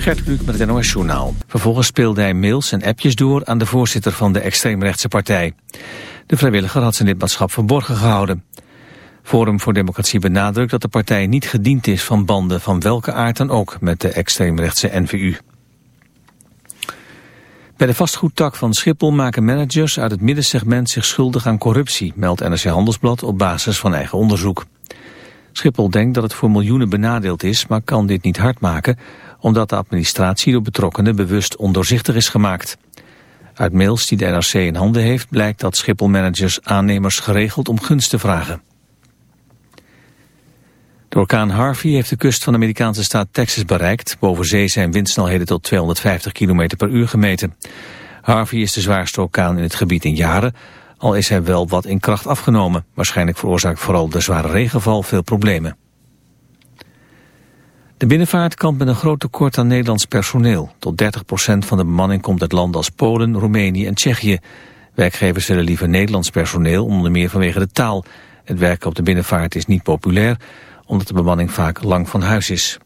Gert met het NOS Journaal. Vervolgens speelde hij mails en appjes door aan de voorzitter van de extreemrechtse partij. De vrijwilliger had zijn lidmaatschap verborgen gehouden. Forum voor Democratie benadrukt dat de partij niet gediend is van banden van welke aard dan ook met de extreemrechtse NVU. Bij de vastgoedtak van Schiphol maken managers uit het middensegment zich schuldig aan corruptie, meldt NRC Handelsblad op basis van eigen onderzoek. Schiphol denkt dat het voor miljoenen benadeeld is, maar kan dit niet hard maken, omdat de administratie door betrokkenen bewust ondoorzichtig is gemaakt. Uit mails die de NRC in handen heeft blijkt dat Schiphol-managers aannemers geregeld om gunst te vragen. De orkaan Harvey heeft de kust van de Amerikaanse staat Texas bereikt. Boven zee zijn windsnelheden tot 250 km per uur gemeten. Harvey is de zwaarste orkaan in het gebied in jaren, al is hij wel wat in kracht afgenomen. Waarschijnlijk veroorzaakt vooral de zware regenval veel problemen. De binnenvaart kampt met een groot tekort aan Nederlands personeel. Tot 30% van de bemanning komt uit landen als Polen, Roemenië en Tsjechië. Werkgevers willen liever Nederlands personeel, onder meer vanwege de taal. Het werken op de binnenvaart is niet populair omdat de bemanning vaak lang van huis is.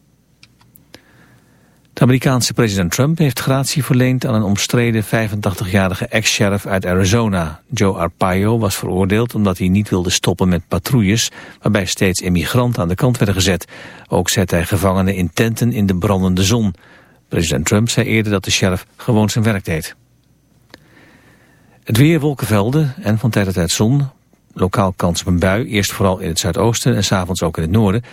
De Amerikaanse president Trump heeft gratie verleend aan een omstreden 85-jarige ex-sheriff uit Arizona. Joe Arpaio was veroordeeld omdat hij niet wilde stoppen met patrouilles waarbij steeds immigranten aan de kant werden gezet. Ook zet hij gevangenen in tenten in de brandende zon. President Trump zei eerder dat de sheriff gewoon zijn werk deed. Het weer wolkenvelden en van tijd tot tijd zon. Lokaal kans op een bui, eerst vooral in het zuidoosten en s'avonds ook in het noorden.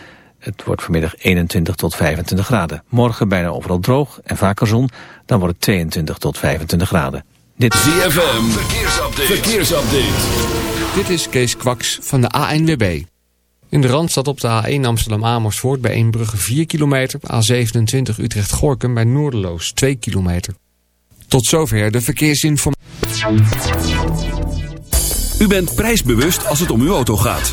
Het wordt vanmiddag 21 tot 25 graden. Morgen bijna overal droog en vaker zon, dan wordt het 22 tot 25 graden. Dit is ZFM, verkeersupdate. verkeersupdate. Dit is Kees Kwaks van de ANWB. In de Randstad op de A1 Amsterdam-Amersfoort bij Eembrugge 4 kilometer. A27 Utrecht-Gorkum bij Noorderloos 2 kilometer. Tot zover de verkeersinformatie. U bent prijsbewust als het om uw auto gaat.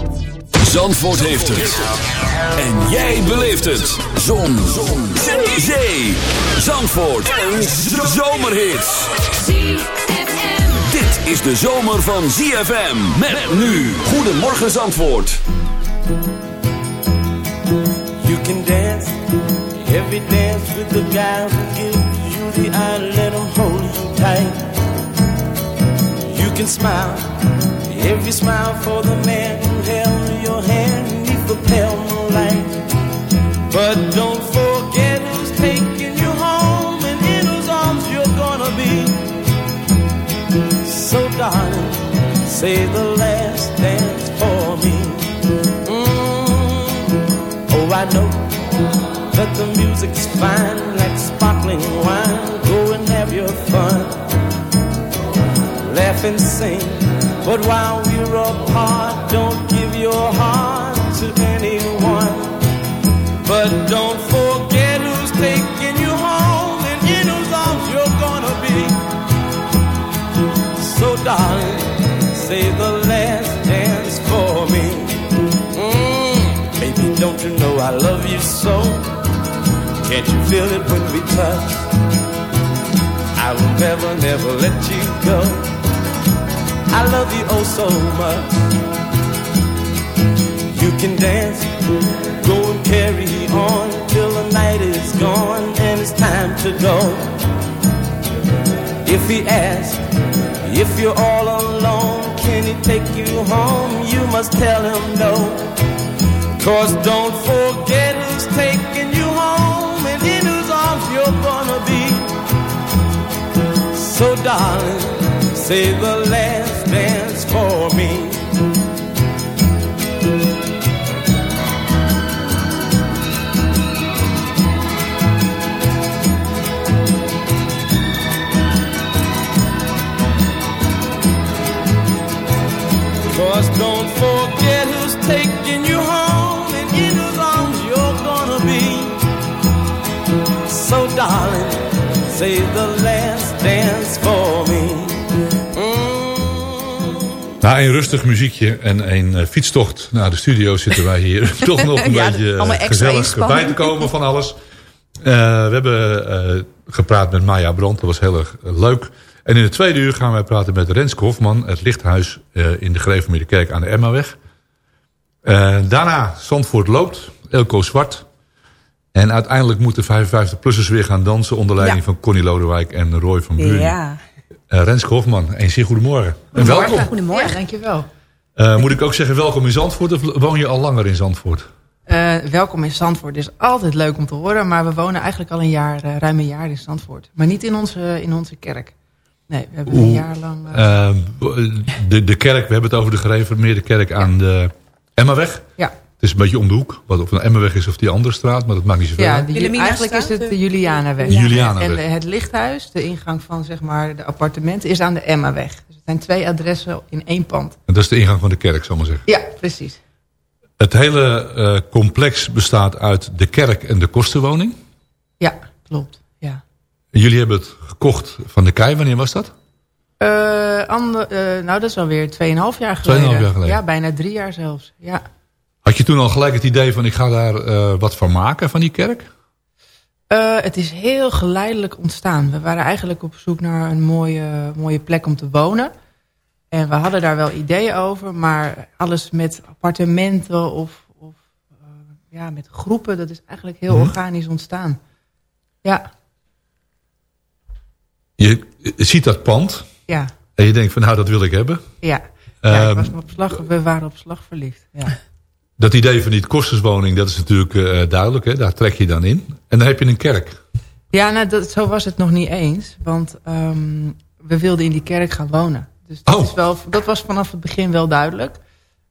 Zandvoort heeft het. En jij beleeft het. Zon. Zon. Zee. Zandvoort. Een zomerhit. Dit is de zomer van ZFM. Met nu. Goedemorgen Zandvoort. You can dance. Every dance with the guy who gives you the eye. Let him hold you tight. You can smile. Every smile for the man who held say the last dance for me. Mm. Oh, I know that the music's fine like sparkling wine. Go and have your fun. Laugh and sing. But while we're apart, don't give your heart. But don't forget who's taking you home and in whose arms you're gonna be. So, darling, say the last dance for me. Mm, baby, don't you know I love you so? Can't you feel it when we touch? I will never, never let you go. I love you oh so much. You can dance, go and carry on till the night is gone and it's time to go. If he asks if you're all alone, can he take you home? You must tell him no. Cause don't forget who's taking you home and in whose arms you're gonna be. So darling, say the last dance for me. Cause don't forget who's taking you home and in whose arms you're gonna be. So darling, say the last dance for me. Mm. Na een rustig muziekje en een eh, fietstocht naar de studio zitten wij hier toch nog een Ja, beetje eh, gezellig bij te komen van alles. Eh, we hebben eh, gepraat met Maya Brandt, dat was heel erg leuk. En in het tweede uur gaan wij praten met Renske Hofman, het lichthuis eh, in de Grevenmeerde Kerk aan de Emmaweg. Eh, daarna Zandvoort loopt, Elko Zwart. En uiteindelijk moeten 55-plussers weer gaan dansen onder leiding Ja. van Connie Lodewijk en Roy van Buren. Ja. Eh, Renske Hofman, een zeer goedemorgen. En welkom. Goedemorgen. Ja, dankjewel. Eh, moet ik ook zeggen welkom in Zandvoort of woon je al langer in Zandvoort? Eh, welkom in Zandvoort. Het is altijd leuk om te horen, maar we wonen eigenlijk al een jaar, ruim een jaar in Zandvoort. Maar niet in onze, in onze kerk. Nee, we hebben een jaar lang... eh, Eh, de, de kerk, we hebben het over de gereformeerde kerk aan de Emmaweg. ja, Het is een beetje om de hoek, wat of een Emmaweg is of die andere straat, maar dat maakt niet zoveel ja uit. eigenlijk is het eh, de Julianaweg. De Julianaweg. En het lichthuis, de ingang van zeg maar, de appartementen, is aan de Emmaweg. Dus het zijn twee adressen in één pand. En dat is de ingang van de kerk, zal ik maar zeggen. Ja, precies. Het hele eh, complex bestaat uit de kerk en de kostenwoning. Ja, klopt. Jullie hebben het gekocht van de Kei, wanneer was dat? Eh, ander- eh, nou, dat is alweer 2,5 jaar geleden. 2,5 jaar geleden. Ja, bijna drie jaar zelfs. Ja. Had je toen al gelijk het idee van ik ga daar eh, wat van maken van die kerk? Het is heel geleidelijk ontstaan. We waren eigenlijk op zoek naar een mooie, mooie plek om te wonen. En we hadden daar wel ideeën over, maar alles met appartementen of, of ja, met groepen, dat is eigenlijk heel Mhm. organisch ontstaan. Ja, Je ziet dat pand ja, en je denkt van nou dat wil ik hebben. ja. ja ik Ehm, was op slag, we waren op slag verliefd. Ja. Dat idee van die kosterswoning, dat is natuurlijk eh, duidelijk. Hè? Daar trek je dan in. En dan heb je een kerk. Ja, nou, dat, zo was het nog niet eens. Want ehm, we wilden in die kerk gaan wonen. Dus dat, Oh. is wel, dat was vanaf het begin wel duidelijk.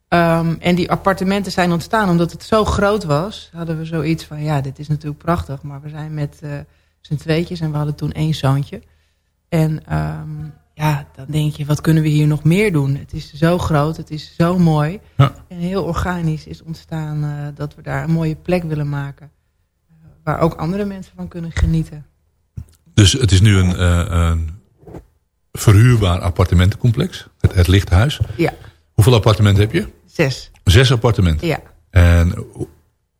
Ehm, en die appartementen zijn ontstaan omdat het zo groot was. Hadden we zoiets van, ja, dit is natuurlijk prachtig. Maar we zijn met eh z'n tweetjes en we hadden toen één zoontje. En ehm, ja, dan denk je, wat kunnen we hier nog meer doen? Het is zo groot, het is zo mooi. Ja. En heel organisch is ontstaan eh, dat we daar een mooie plek willen maken. eh, waar ook andere mensen van kunnen genieten. Dus het is nu een, eh, een verhuurbaar appartementencomplex. Het, het lichthuis. Ja, Hoeveel appartementen heb je? zes. Zes appartementen. Ja. En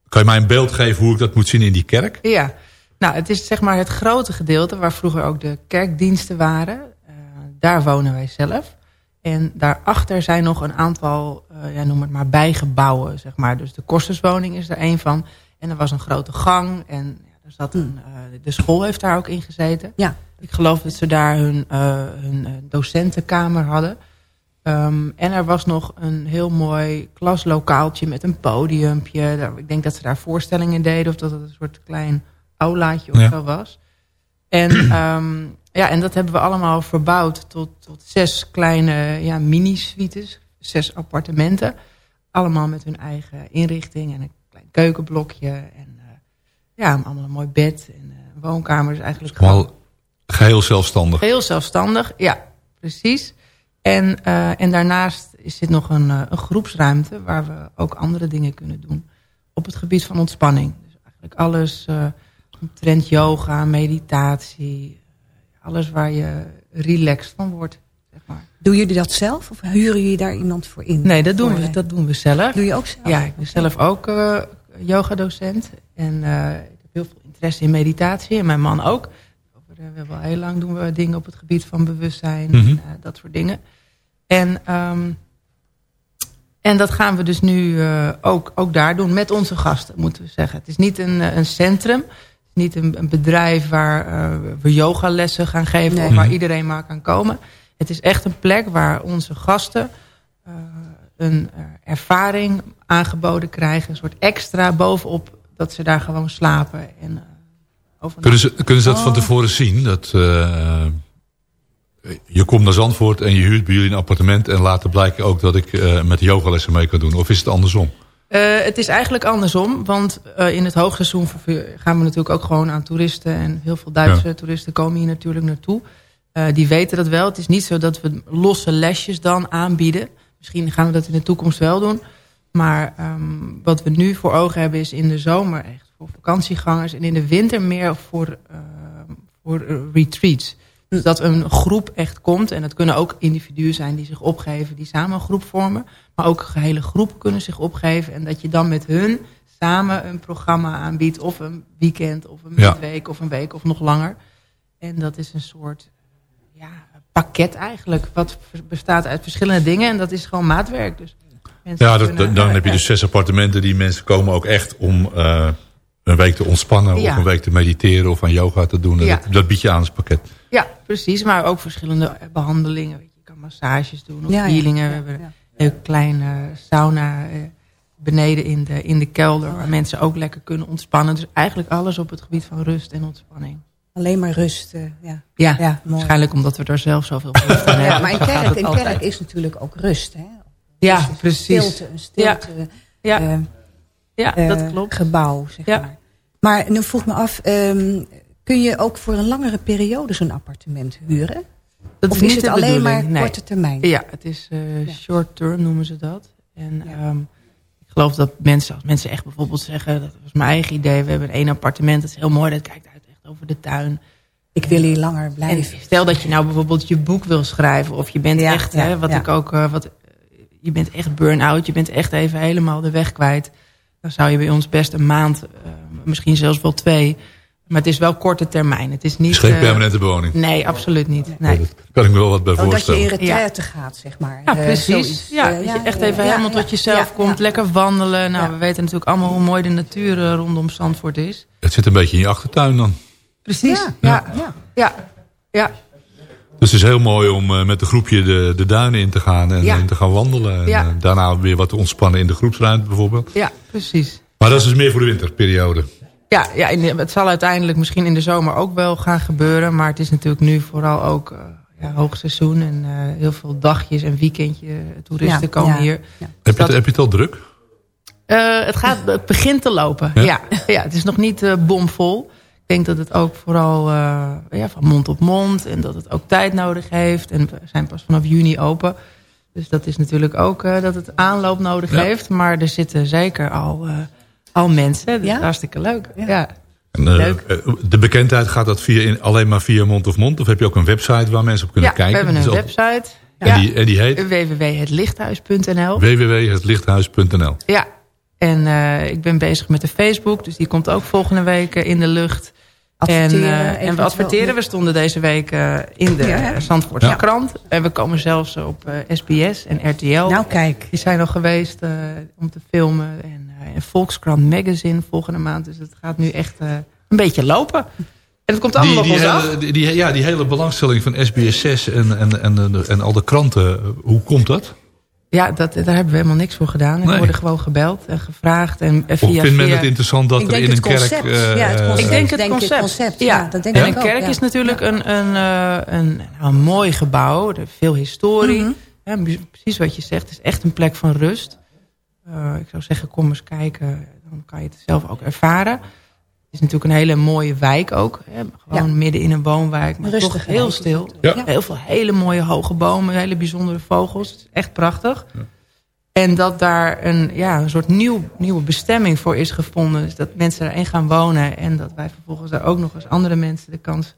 kan je mij een beeld geven hoe ik dat moet zien in die kerk? ja. Nou, het is zeg maar het grote gedeelte waar vroeger ook de kerkdiensten waren. Eh, daar wonen wij zelf. En daarachter zijn nog een aantal, eh, ja, noem het maar, bijgebouwen. Zeg maar. Dus de kosterswoning is er één van. En er was een grote gang. En ja, er zat een, eh, de school heeft daar ook in gezeten. Ja. Ik geloof dat ze daar hun, hun docentenkamer hadden. Ehm, en er was nog een heel mooi klaslokaaltje met een podiumpje. Ik denk dat ze daar voorstellingen deden of dat het een soort klein aulaatje of Ja. zo was. En, ehm, ja, en dat hebben we allemaal verbouwd tot, tot zes kleine ja, mini-suites. Zes appartementen. Allemaal met hun eigen inrichting en een klein keukenblokje. En eh, ja, allemaal een mooi bed en eh, woonkamer. Dus eigenlijk gewoon geheel zelfstandig. Heel zelfstandig, ja, precies. En, eh, en daarnaast is dit nog een, een groepsruimte waar we ook andere dingen kunnen doen. Op het gebied van ontspanning. Dus eigenlijk alles omtrent yoga, meditatie. Alles waar je relaxed van wordt, zeg maar. Doen jullie dat zelf of huren jullie daar iemand voor in? Nee, dat doen, we, dat doen we zelf. Doe je ook zelf? Ja, ik ben zelf ook eh yogadocent. En eh, ik heb heel veel interesse in meditatie. En mijn man ook. Over, eh, we hebben al heel lang doen we dingen op het gebied van bewustzijn. Mhm. En eh, dat soort dingen. En, ehm, en dat gaan we dus nu eh, ook, ook daar doen. Met onze gasten, moeten we zeggen. Het is niet een, een centrum. Het is niet een, een bedrijf waar eh, we yogalessen gaan geven. Nee. Of waar Mhm. iedereen maar kan komen. Het is echt een plek waar onze gasten eh, een eh, ervaring aangeboden krijgen. Een soort extra bovenop dat ze daar gewoon slapen. En, eh. Kunnen ze, kunnen ze dat van Oh. tevoren zien? Dat, eh, je komt naar Zandvoort en je huurt bij jullie een appartement... en later blijkt ook dat ik eh, met yogalessen mee kan doen. Of is het andersom? Eh, het is eigenlijk andersom, want eh, in het hoogseizoen gaan we natuurlijk ook gewoon aan toeristen. En heel veel Duitse Ja. toeristen komen hier natuurlijk naartoe. Eh, die weten dat wel. Het is niet zo dat we losse lesjes dan aanbieden. Misschien gaan we dat in de toekomst wel doen. Maar ehm, wat we nu voor ogen hebben is in de zomer echt voor vakantiegangers. En in de winter meer voor, ehm, voor retreats. Dus dat een groep echt komt. En dat kunnen ook individuen zijn die zich opgeven. Die samen een groep vormen. Maar ook gehele groepen kunnen zich opgeven. En dat je dan met hun samen een programma aanbiedt. Of een weekend, of een Ja. midweek, of een week, of nog langer. En dat is een soort ja, pakket eigenlijk. Wat bestaat uit verschillende dingen. En dat is gewoon maatwerk. Dus mensen Ja, dat, kunnen- dan heb je dus zes appartementen. Die mensen komen ook echt om eh, een week te ontspannen... Ja. of een week te mediteren of aan yoga te doen. Ja. Dat, dat bied je aan als pakket. Ja, precies. Maar ook verschillende eh, behandelingen. Weet je, je kan massages doen of healingen. We Ja, hebben een kleine sauna eh, beneden in de, in de kelder. Waar mensen ook lekker kunnen ontspannen. Dus eigenlijk alles op het gebied van rust en ontspanning. Alleen maar rust. eh, ja. Ja, waarschijnlijk omdat we daar zelf zoveel aan hebben. Ja, maar gaat kerk, kerk is natuurlijk ook rust. Hè? Ja, Dus een precies. Stilte, een stilte Ja, ja eh, dat klopt. gebouw, zeg Ja. maar. Maar nu vroeg me af, ehm, kun je ook voor een langere periode zo'n appartement huren? Dat of is het alleen maar nee. korte termijn? Ja, het is eh, short term noemen ze dat. En ehm, ik geloof dat mensen, als mensen echt bijvoorbeeld zeggen... dat was mijn eigen idee, we hebben één appartement, dat is heel mooi... dat kijkt uit echt over de tuin. Ik wil hier langer En blijven. stel dat je nou bijvoorbeeld je boek wil schrijven... of je bent Ja, echt, hè, wat ik ook... eh, wat, je bent echt burn-out, je bent echt even helemaal de weg kwijt... dan zou je bij ons best een maand, eh, misschien zelfs wel twee... maar het is wel korte termijn. Het is niet... Het is geen eh, permanente bewoning. Nee, absoluut niet. Nee. Daar kan ik me wel wat bij Oh, dat je voorstellen. in retraite gaat, zeg maar. Ja, Eh, precies. ja, dat je echt even ja, helemaal ja, tot jezelf ja, komt. ja. Lekker wandelen. Nou, Ja. we weten natuurlijk allemaal hoe mooi de natuur eh, rondom Zandvoort is. Het zit een beetje in je achtertuin dan. Precies. Ja, Ja, ja. ja, ja. Dus het is heel mooi om eh, met een groepje de, de duinen in te gaan en, Ja. en te gaan wandelen. En Ja. daarna weer wat te ontspannen in de groepsruimte bijvoorbeeld. ja precies. Maar dat is dus meer voor de winterperiode. Ja, ja het zal uiteindelijk misschien in de zomer ook wel gaan gebeuren. Maar het is natuurlijk nu vooral ook eh, ja, hoogseizoen. En eh, heel veel dagjes en weekendje toeristen Ja, komen ja, hier. ja. Heb je, het, heb je het al druk? Eh, het, gaat, het begint te lopen, Ja? ja. ja. het is nog niet eh, bomvol. Ik denk dat het ook vooral eh, ja, van mond op mond... en dat het ook tijd nodig heeft. En we zijn pas vanaf juni open. Dus dat is natuurlijk ook eh, dat het aanloop nodig Ja. heeft. Maar er zitten zeker al, eh, al mensen. Dat Ja? is hartstikke leuk. Ja. Ja. En, eh, Leuk. eh, de bekendheid gaat dat via in, alleen maar via mond of mond? Of heb je ook een website waar mensen op kunnen Ja, kijken? we hebben een al- website. En, Ja. die, en die heet www.hetlichthuis.nl www.hetlichthuis.nl. Ja, en eh, ik ben bezig met de Facebook. Dus die komt ook volgende week in de lucht. Adverteren en, en we adverteren. We stonden deze week in de Ja? Zandvoortse Ja. krant. En we komen zelfs op SBS en RTL. Nou, kijk. Die zijn nog geweest eh, om te filmen. En, en Volkskrant Magazine volgende maand. Dus het gaat nu echt eh, een beetje lopen. En het komt allemaal Die, die, ons af. hele, die, die- ja, die hele belangstelling van SBS6 en, en, en, en al de kranten, hoe komt dat? Ja, dat, daar hebben we helemaal niks voor gedaan. We Nee. worden gewoon gebeld en gevraagd. En, en Of via, vindt men via- het interessant dat Ik er in een concept. kerk... eh, ja, het concept. Ik denk het denk concept. Ja. Ja, dat denk en ik een ook. kerk ja. is natuurlijk een, een, eh, een, een mooi gebouw. Er veel historie. Mhm. Ja, precies wat je zegt. Het is echt een plek van rust. Eh, ik zou zeggen, kom eens kijken. Dan kan je het zelf ook ervaren. Het is natuurlijk een hele mooie wijk ook. Hè? Gewoon Ja. midden in een woonwijk. Maar Rustige toch heel stil. Ja. Heel veel hele mooie hoge bomen. Hele bijzondere vogels. Het is echt prachtig. En dat daar een, ja, een soort nieuw, nieuwe bestemming voor is gevonden. Dus dat mensen daarin gaan wonen. En dat wij vervolgens daar ook nog eens andere mensen de kans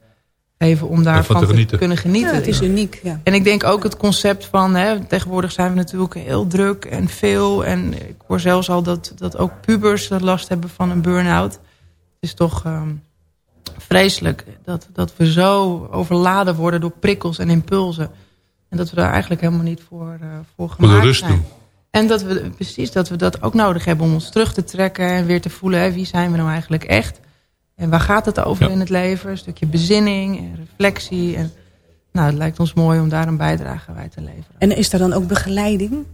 geven om daarvan te kunnen genieten. Ja, het is uniek. Ja. En ik denk ook het concept van... Hè, tegenwoordig zijn we natuurlijk heel druk en veel. En ik hoor zelfs al dat, dat ook pubers last hebben van een burn-out. Het is toch ehm, vreselijk dat, dat we zo overladen worden door prikkels en impulsen. En dat we daar eigenlijk helemaal niet voor, eh voor Voor gemaakt de rust zijn. doen. En dat we precies dat we dat ook nodig hebben om ons terug te trekken en weer te voelen hè, wie zijn we nou eigenlijk echt. En waar gaat het over Ja. in het leven? Een stukje bezinning en reflectie. En, nou, het lijkt ons mooi om daar een bijdrage bij te leveren. En is er dan ook begeleiding?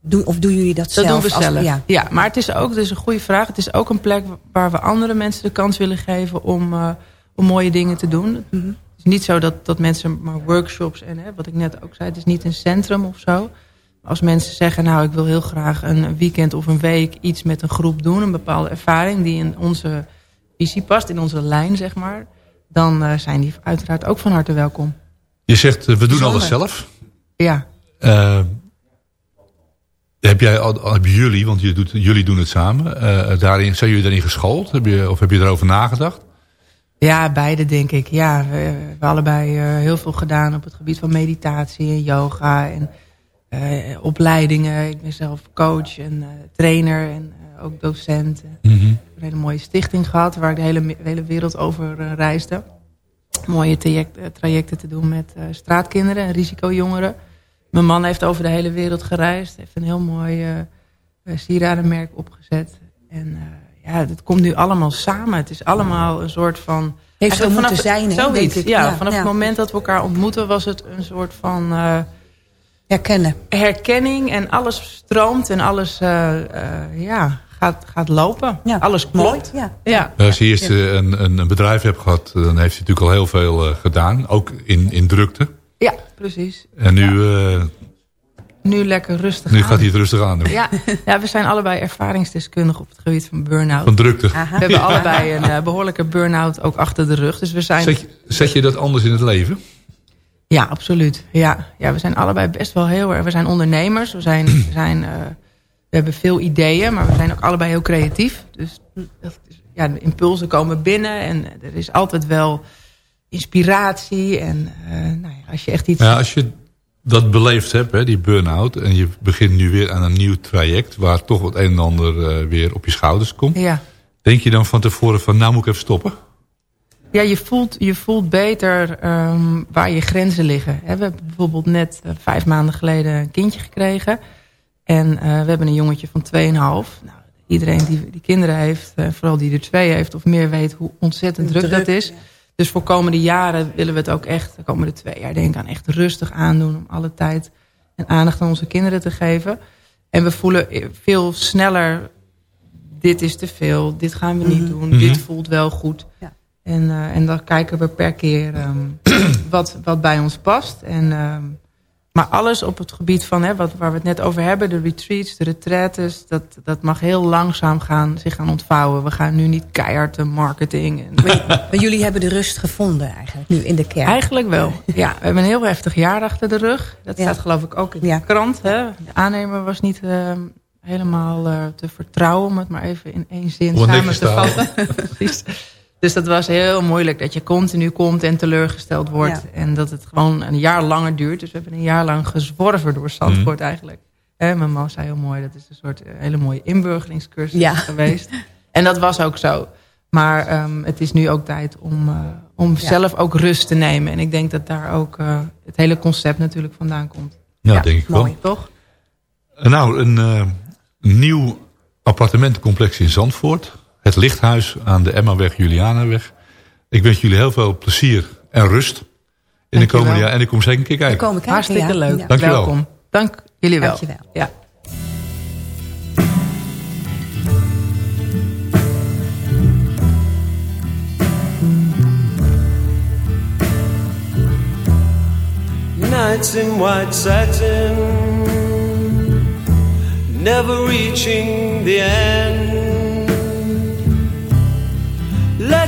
Doen, of doen jullie dat, Dat zelf? doen we als- zelf. ja. ja. maar het is ook, dat is een goede vraag. Het is ook een plek waar we andere mensen de kans willen geven om, eh, om mooie dingen te doen. Mhm. Het is niet zo dat, dat mensen maar workshops en hè, wat ik net ook zei, het is niet een centrum of zo. Als mensen zeggen, nou ik wil heel graag een weekend of een week iets met een groep doen, een bepaalde ervaring die in onze visie past, in onze lijn zeg maar, dan eh, zijn die uiteraard ook van harte welkom. Je zegt, eh, we doen alles zelf. Ja, Eh, heb jij, hebben jullie, want je doet, jullie doen het samen, daarin, zijn jullie daarin geschoold? Heb je, of heb je erover nagedacht? Ja, beide denk ik. Ja, we, we hebben allebei heel veel gedaan op het gebied van meditatie en yoga en opleidingen. Ik ben zelf coach en trainer en ook docent. Ik heb een hele mooie stichting gehad waar ik de hele, de hele wereld over eh, reisde. Mooie traject, eh, trajecten te doen met eh, straatkinderen en risicojongeren. Mijn man heeft over de hele wereld gereisd. Heeft een heel mooi sieradenmerk opgezet. En eh, ja, het komt nu allemaal samen. Het is allemaal een soort van... Heeft zo moeten zijn, hè, Zoiets, denk ik. ja. Ja, Vanaf ja. het moment dat we elkaar ontmoeten was het een soort van... eh, Herkennen. herkenning en alles stroomt en alles eh, eh, ja, gaat, gaat lopen. Ja, alles klopt. Ja. Ja. Als je eerst eh, een, een, een bedrijf hebt gehad, dan heeft hij natuurlijk al heel veel eh, gedaan. Ook in, in drukte. ja, precies. En nu, eh, Nu lekker rustig nu aan. gaat hij het rustig aan doen. Ja, ja, we zijn allebei ervaringsdeskundigen op het gebied van burn-out. Van drukte. We hebben allebei een eh, behoorlijke burn-out ook achter de rug. Dus we zijn... Zet, je- zet je dat anders in het leven? Ja, absoluut. Ja, ja, we zijn allebei best wel heel erg... We zijn ondernemers. We, zijn, we, zijn, eh, we hebben veel ideeën, maar we zijn ook allebei heel creatief. Dus dat is- ja, de impulsen komen binnen en er is altijd wel inspiratie. En eh, nou ja, als je echt iets... Ja, als je dat beleefd hebt, hè, die burn-out... en je begint nu weer aan een nieuw traject... waar toch wat een en ander eh, weer op je schouders komt... Ja. denk je dan van tevoren van... nou moet ik even stoppen? Ja, je voelt, je voelt beter ehm, waar je grenzen liggen. We hebben bijvoorbeeld net eh, vijf maanden geleden een kindje gekregen. En eh, we hebben een jongetje van 2,5. Nou, iedereen die, die kinderen heeft, eh, vooral die er twee heeft of meer weet hoe ontzettend druk, Druk, dat is. Dus voor komende jaren willen we het ook echt, de komende twee jaar denk ik aan echt rustig aandoen. Om alle tijd en aandacht aan onze kinderen te geven. En we voelen veel sneller, dit is te veel, dit gaan we niet doen, dit voelt wel goed. Ja. En, eh, en dan kijken we per keer ehm, wat, wat bij ons past. En, ehm, maar alles op het gebied van hè, wat, waar we het net over hebben, de retreats, de retraites, dat, dat mag heel langzaam gaan, zich gaan ontvouwen. We gaan nu niet keihard de marketing. En, Maar jullie hebben de rust gevonden eigenlijk, nu in de kerk. Eigenlijk wel. Ja, we hebben een heel heftig jaar achter de rug. Dat Ja. staat geloof ik ook in de Ja. krant. Hè? De aannemer was niet ehm, helemaal eh, te vertrouwen, om het maar even in één zin samen te vatten. Precies. Dus dat was heel moeilijk dat je continu komt en teleurgesteld wordt. En dat het gewoon een jaar langer duurt. Dus we hebben een jaar lang gezworven door Zandvoort Mhm. eigenlijk. Hè, mijn man zei heel mooi, dat is een soort eh, hele mooie inburgeringscursus Ja. geweest. En dat was ook zo. Maar ehm, het is nu ook tijd om, eh, om Ja. zelf ook rust te nemen. En ik denk dat daar ook eh, het hele concept natuurlijk vandaan komt. Ja, denk ik mooi. wel. Toch? Nou, een eh, nieuw appartementencomplex in Zandvoort. Het Lichthuis aan de Emmaweg, Julianaweg. Ik wens jullie heel veel plezier en rust in de komende jaar. En ik kom zeker een keer We kijken. komen kijken, Hartstikke ja. leuk. Ja. Dankjewel. Welkom. Dank jullie wel. Dankjewel. Ja. Nights in white satin, never reaching the end.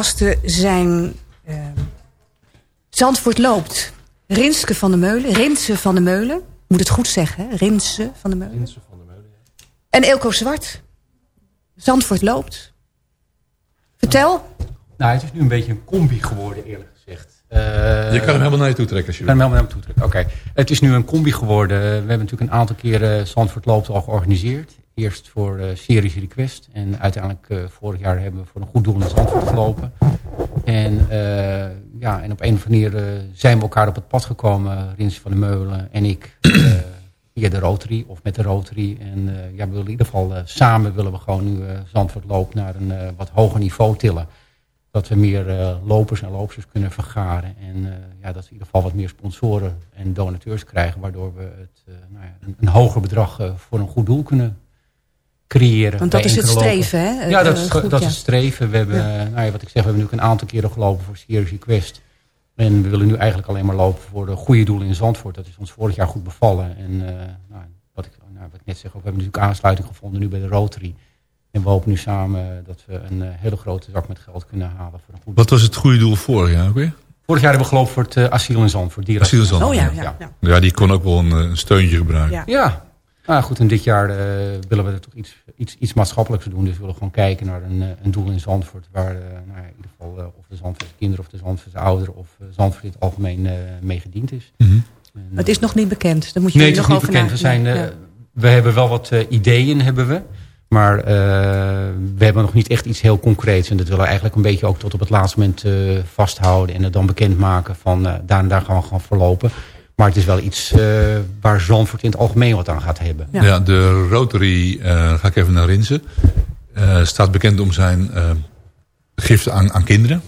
gasten zijn... eh, Zandvoort loopt. Rinske van der Meulen. Rinse van der Meulen. Moet het goed zeggen, hè? Rinse van der Meulen. En Eelco Zwart. Zandvoort loopt. Vertel. Nou, het is nu een beetje een combi geworden, eerlijk gezegd. Eh, Je kan hem helemaal naar je toe trekken als je kan wil. hem helemaal naar me toe trekken. Oké. Het is nu een combi geworden. We hebben natuurlijk een aantal keren Zandvoort Loopt al georganiseerd. Eerst voor eh Series Request. En uiteindelijk eh, vorig jaar hebben we voor een goed doel in Zandvoort gelopen. En, eh, ja, en op een of andere manier zijn we elkaar op het pad gekomen. Rins van der Meulen en ik. via de Rotary of met de Rotary. En ja, we willen in ieder geval samen willen we gewoon nu Zandvoort Loopt naar een wat hoger niveau tillen dat we meer lopers en loopsters kunnen vergaren. En ja, dat we in ieder geval wat meer sponsoren en donateurs krijgen... waardoor we het, nou ja, een, een hoger bedrag voor een goed doel kunnen creëren. Want dat is het streven, hè? Ja, dat, Eh, is, goed, dat ja. is het streven. We hebben, Ja. nou ja, wat ik zeg, we hebben nu een aantal keren gelopen voor Series Request. En we willen nu eigenlijk alleen maar lopen voor de goede doelen in Zandvoort. Dat is ons vorig jaar goed bevallen. En eh, nou, wat, ik, nou, wat ik net zeg, we hebben natuurlijk aansluiting gevonden nu bij de Rotary. En we hopen nu samen dat we een eh, hele grote zak met geld kunnen halen. Voor een goed Wat was het goede doel vorig jaar ook weer? Vorig jaar hebben we gelopen voor het asiel in Zandvoort. dieren- Asiel in Zandvoort, Oh ja, ja. ja. Ja, die kon ook wel een, een steuntje gebruiken. Ja. Nou goed, en dit jaar eh, willen we er toch iets, iets, iets maatschappelijks doen. Dus we willen gewoon kijken naar een, eh, een doel in Zandvoort. Waar eh, nou ja, in ieder geval of de Zandvoortse kinderen of de Zandvoortse ouderen of Zandvoort in het algemeen eh mee gediend is. Mhm. En, Het is nog niet bekend. Daar moet je nee, het is nog niet over bekend. We, zijn, ja. we hebben wel wat eh, ideeën, hebben we. Maar eh, we hebben nog niet echt iets heel concreets. En dat willen we eigenlijk een beetje ook tot op het laatste moment eh, vasthouden. En het dan bekendmaken van eh, daar en daar gaan we gaan verlopen. Maar het is wel iets eh, waar Zandvoort in het algemeen wat aan gaat hebben. Ja. Ja. de Rotary, eh, ga ik even naar Rinsen, eh, staat bekend om zijn eh giften aan, aan kinderen.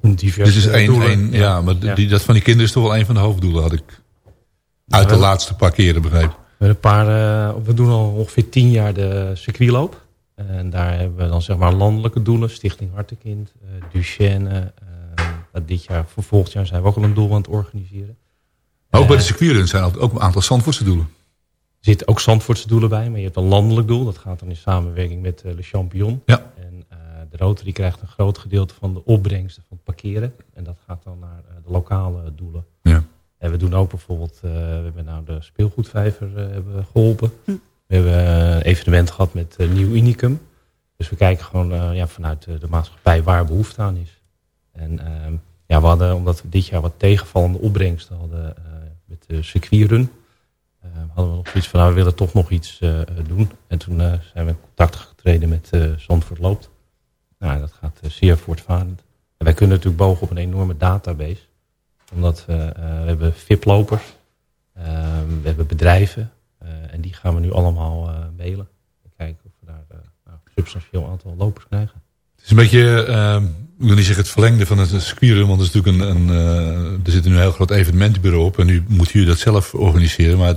Diverse Dit is één, ja, maar Ja. Die, dat van die kinderen is toch wel een van de hoofddoelen, had ik Uit de laatste paar keren begrepen. We, een paar, we doen al ongeveer tien jaar de circuitloop. En daar hebben we dan zeg maar landelijke doelen. Stichting Hartekind, eh Duchenne. dit jaar, voor volgend jaar zijn we ook al een doel aan het organiseren. Maar ook bij de Eh, circuitruns zijn ook een aantal Zandvoortse doelen. Er zitten ook Zandvoortse doelen bij, maar je hebt een landelijk doel. Dat gaat dan in samenwerking met eh, Le Champion. Ja. En eh, de Rotary krijgt een groot gedeelte van de opbrengsten van het parkeren. En dat gaat dan naar eh, de lokale doelen. Ja. En we doen ook bijvoorbeeld, eh, we hebben nou de speelgoedvijver eh, hebben geholpen. We hebben een evenement gehad met Nieuw Unicum. Dus we kijken gewoon eh, ja, vanuit de, de maatschappij waar behoefte aan is. En ehm, ja, we hadden, omdat we dit jaar wat tegenvallende opbrengsten hadden eh, met de circuitrun, eh, hadden we nog zoiets van, nou, we willen toch nog iets eh, doen. En toen eh, zijn we in contact getreden met eh Zandvoort Loopt. Nou, dat gaat eh, zeer voortvarend. En wij kunnen natuurlijk bogen op een enorme database. Omdat we, eh, hebben VIP-lopers, ehm, we hebben bedrijven. eh, en die gaan we nu allemaal eh, mailen. En kijken of we daar eh, nou, een substantieel aantal lopers krijgen. Het is een beetje, ehm, ik wil niet zeggen het verlengde van het circuitrun, want er, is natuurlijk een, een, eh, er zit nu een heel groot evenementenbureau op. En nu moeten jullie dat zelf organiseren. Maar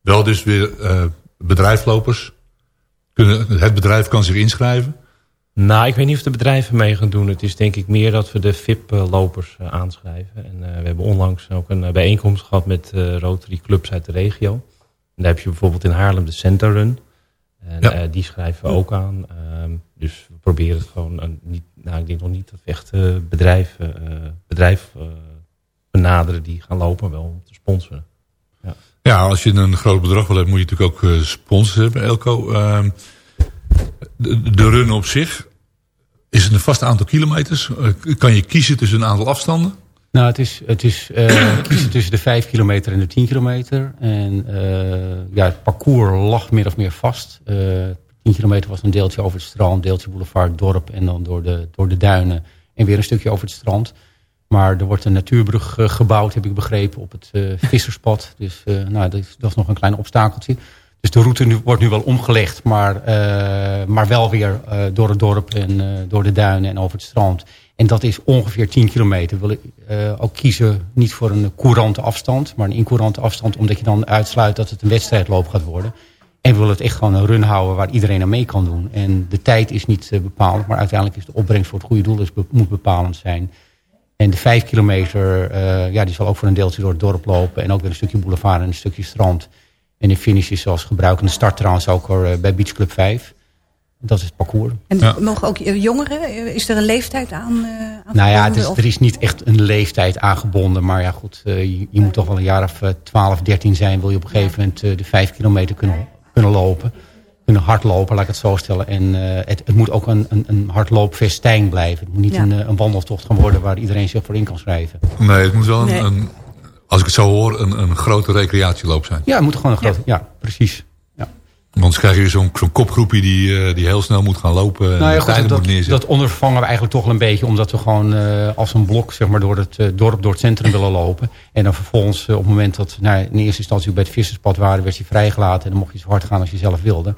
wel dus weer eh bedrijflopers. Kunnen, het bedrijf kan zich inschrijven. Nou, ik weet niet of de bedrijven mee gaan doen. Het is denk ik meer dat we de VIP-lopers eh, aanschrijven. En we hebben onlangs ook een bijeenkomst gehad met eh, Rotary Clubs uit de regio. En daar heb je bijvoorbeeld in Haarlem de Center Run. En Ja. die schrijven we ook aan. Ehm, dus we proberen het gewoon... niet, nou, ik denk nog niet dat we echt eh, bedrijven eh, bedrijf, eh, benaderen die gaan lopen. Wel om te sponsoren. Ja, als je een groot bedrag wil hebben, moet je natuurlijk ook eh, sponsors hebben, Elko. Ehm, de, de run op zich, is het een vast aantal kilometers? Eh, kan je kiezen tussen een aantal afstanden? Nou, het is, het is eh, kiezen tussen de 5 kilometer en de 10 kilometer. En eh, ja, het parcours lag meer of meer vast. Eh 10 kilometer was een deeltje over het strand, deeltje boulevard, dorp en dan door de, door de duinen. En weer een stukje over het strand. Maar er wordt een natuurbrug eh, gebouwd, heb ik begrepen, op het eh, visserspad. Dus eh, nou, dat, is, dat is nog een klein obstakeltje. Dus de route wordt nu wel omgelegd, maar, maar wel weer door het dorp en door de duinen en over het strand. En dat is ongeveer 10 kilometer. Willen eh, ook kiezen niet voor een courante afstand, maar een incourante afstand, omdat je dan uitsluit dat het een wedstrijdloop gaat worden. En we willen het echt gewoon een run houden waar iedereen aan mee kan doen. En de tijd is niet eh, bepalend, maar uiteindelijk is de opbrengst voor het goede doel is, be- moet bepalend zijn. En de vijf kilometer, eh, ja, die zal ook voor een deeltje door het dorp lopen. En ook weer een stukje boulevard en een stukje strand. En de finish is zoals gebruikende start trouwens ook eh, bij Beach Club 5. Dat is het parcours. En Ja. mogen ook jongeren, is er een leeftijd aan? eh, aan Nou ja, het is, er is niet echt een leeftijd aangebonden. Maar ja goed, je, je moet toch wel een jaar of eh, 12, 13 zijn. Wil je op een gegeven moment de vijf kilometer kunnen, kunnen lopen. Kunnen hardlopen, laat ik het zo stellen. En eh, het, het moet ook een, een, een hardloopfestijn blijven. Het moet niet Ja. een, eh, een wandeltocht gaan worden waar iedereen zich voor in kan schrijven. Nee, het moet wel een, Nee. een als ik het zo hoor, een, een grote recreatieloop zijn. Ja, het moet gewoon een grote... Ja, precies. Ja. Anders krijg je zo'n zo'n kopgroepje die, eh, die heel snel moet gaan lopen. En Nou ja, de goed, dat, moet neerzetten. dat ondervervangen we eigenlijk toch wel een beetje... omdat we gewoon eh, als een blok zeg maar, door het eh, dorp, door het centrum willen lopen. En dan vervolgens op het moment dat... Nou, in eerste instantie bij het visserspad waren... werd je vrijgelaten en dan mocht je zo hard gaan als je zelf wilde.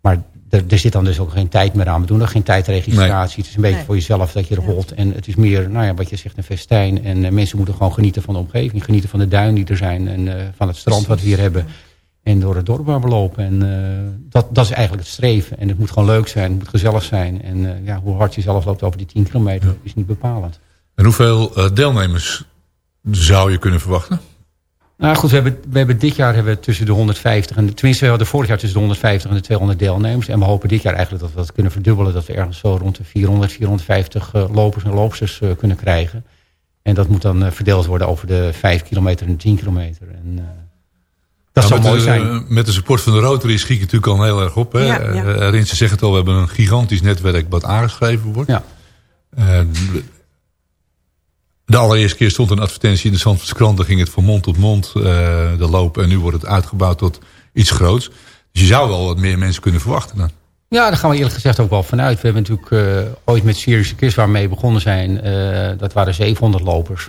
Maar er, er zit dan dus ook geen tijd meer aan. We doen er geen tijdregistratie. Het is een beetje Nee. voor jezelf dat je er holt. En het is meer, nou ja, wat je zegt, een festijn. En mensen moeten gewoon genieten van de omgeving. Genieten van de duinen die er zijn. En eh, van het strand wat we hier hebben. En door het dorp waar we lopen. En eh, dat, dat is eigenlijk het streven. En het moet gewoon leuk zijn. Het moet gezellig zijn. En eh, ja, hoe hard je zelf loopt over die 10 kilometer is niet bepalend. En hoeveel eh, deelnemers zou je kunnen verwachten? Nou goed, we hebben, we hebben dit jaar hebben we tussen de 150 en... Tenminste, we hadden vorig jaar tussen de 150 en de 200 deelnemers. En we hopen dit jaar eigenlijk dat we dat kunnen verdubbelen. Dat we ergens zo rond de 400, 450 eh, lopers en loopsters kunnen krijgen. En dat moet dan verdeeld worden over de 5 kilometer en de 10 kilometer. En, dat Nou, zou met mooi de, zijn. Met de support van de Rotary schiet je natuurlijk al heel erg op. Hè? Ja, ja. Eh, Rinse zegt het al, we hebben een gigantisch netwerk wat aangeschreven wordt. Ja. Eh, de allereerste keer stond een advertentie in de Zandvoortse krant. Dan ging het van mond tot mond eh, de loop. En nu wordt het uitgebouwd tot iets groots. Dus je zou wel wat meer mensen kunnen verwachten dan. Ja, daar gaan we eerlijk gezegd ook wel vanuit. We hebben natuurlijk eh, ooit met Serious Kiss waar we mee begonnen zijn. eh, dat waren 700 lopers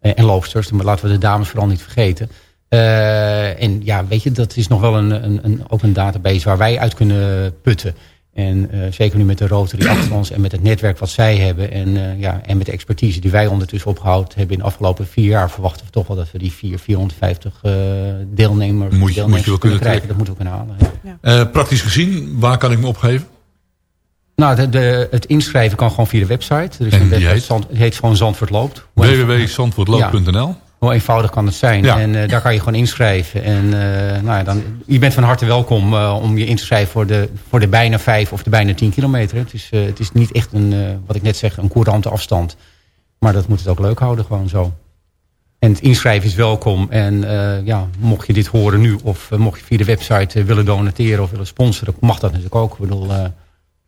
eh, en loopsters. Maar laten we de dames vooral niet vergeten. Eh, en ja, weet je, dat is nog wel een, een, een, ook een database waar wij uit kunnen putten. En eh, zeker nu met de Rotary achter ons en met het netwerk wat zij hebben... En, eh, ja, en met de expertise die wij ondertussen opgehouden hebben... in de afgelopen vier jaar verwachten we toch wel dat we die 4, 450 eh, deelnemers, Moet je- deelnemers moet je wel kunnen krijgen. Dat moeten we kunnen halen. ja. Eh, praktisch gezien, waar kan ik me opgeven? Nou, de, de- het inschrijven kan gewoon via de website. Er is En een die website, heet? Zand- het heet gewoon Zandvoort Loopt. Hoe eenv- www.zandvoortloop.nl Hoe eenvoudig kan het zijn? Ja. En eh, daar kan je gewoon inschrijven. En eh, nou ja, dan, je bent van harte welkom eh, om je in te schrijven voor de, voor de bijna vijf of de bijna tien kilometer. Het is, het is niet echt een, wat ik net zeg, een courante afstand. Maar dat moet het ook leuk houden, gewoon zo. En het inschrijven is welkom. En ja, mocht je dit horen nu, of mocht je via de website willen donateren of willen sponsoren, mag dat natuurlijk ook. Ik bedoel,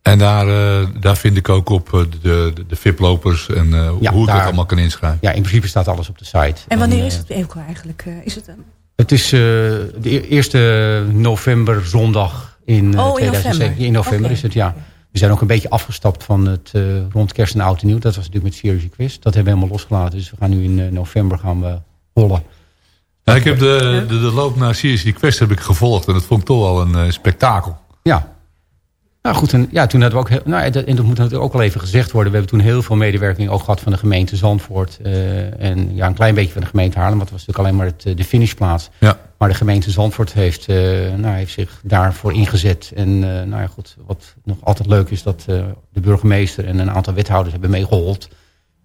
En daar, eh, daar vind ik ook op eh, de, de, de VIP-lopers en eh, Ja, hoe ik daar- dat allemaal kan inschrijven. ja, in principe staat alles op de site. En wanneer is het Eelco eigenlijk? eh, is het, een- Het is eh, de e- eerste november zondag in eh, Oh, in 2007. november. In november is het, ja. We zijn ook een beetje afgestapt van het eh, rond kerst en oud en nieuw. Dat was natuurlijk met Serious Request. Dat hebben we helemaal losgelaten. Dus we gaan nu in november gaan we hollen. Nou, ik heb de, de, de loop naar Series Quest heb ik gevolgd en dat vond ik toch wel een spektakel. Ja. Nou goed, en, ja, toen hadden we ook... Heel, nou, en dat, en dat moet natuurlijk ook wel even gezegd worden. We hebben toen heel veel medewerking ook gehad van de gemeente Zandvoort. eh, en ja, een klein beetje van de gemeente Haarlem. Want het was natuurlijk alleen maar het, eh, de finishplaats. Ja. Maar de gemeente Zandvoort heeft, eh, nou, heeft zich daarvoor ingezet. En nou ja, goed, wat nog altijd leuk is... dat de burgemeester en een aantal wethouders hebben meegehold.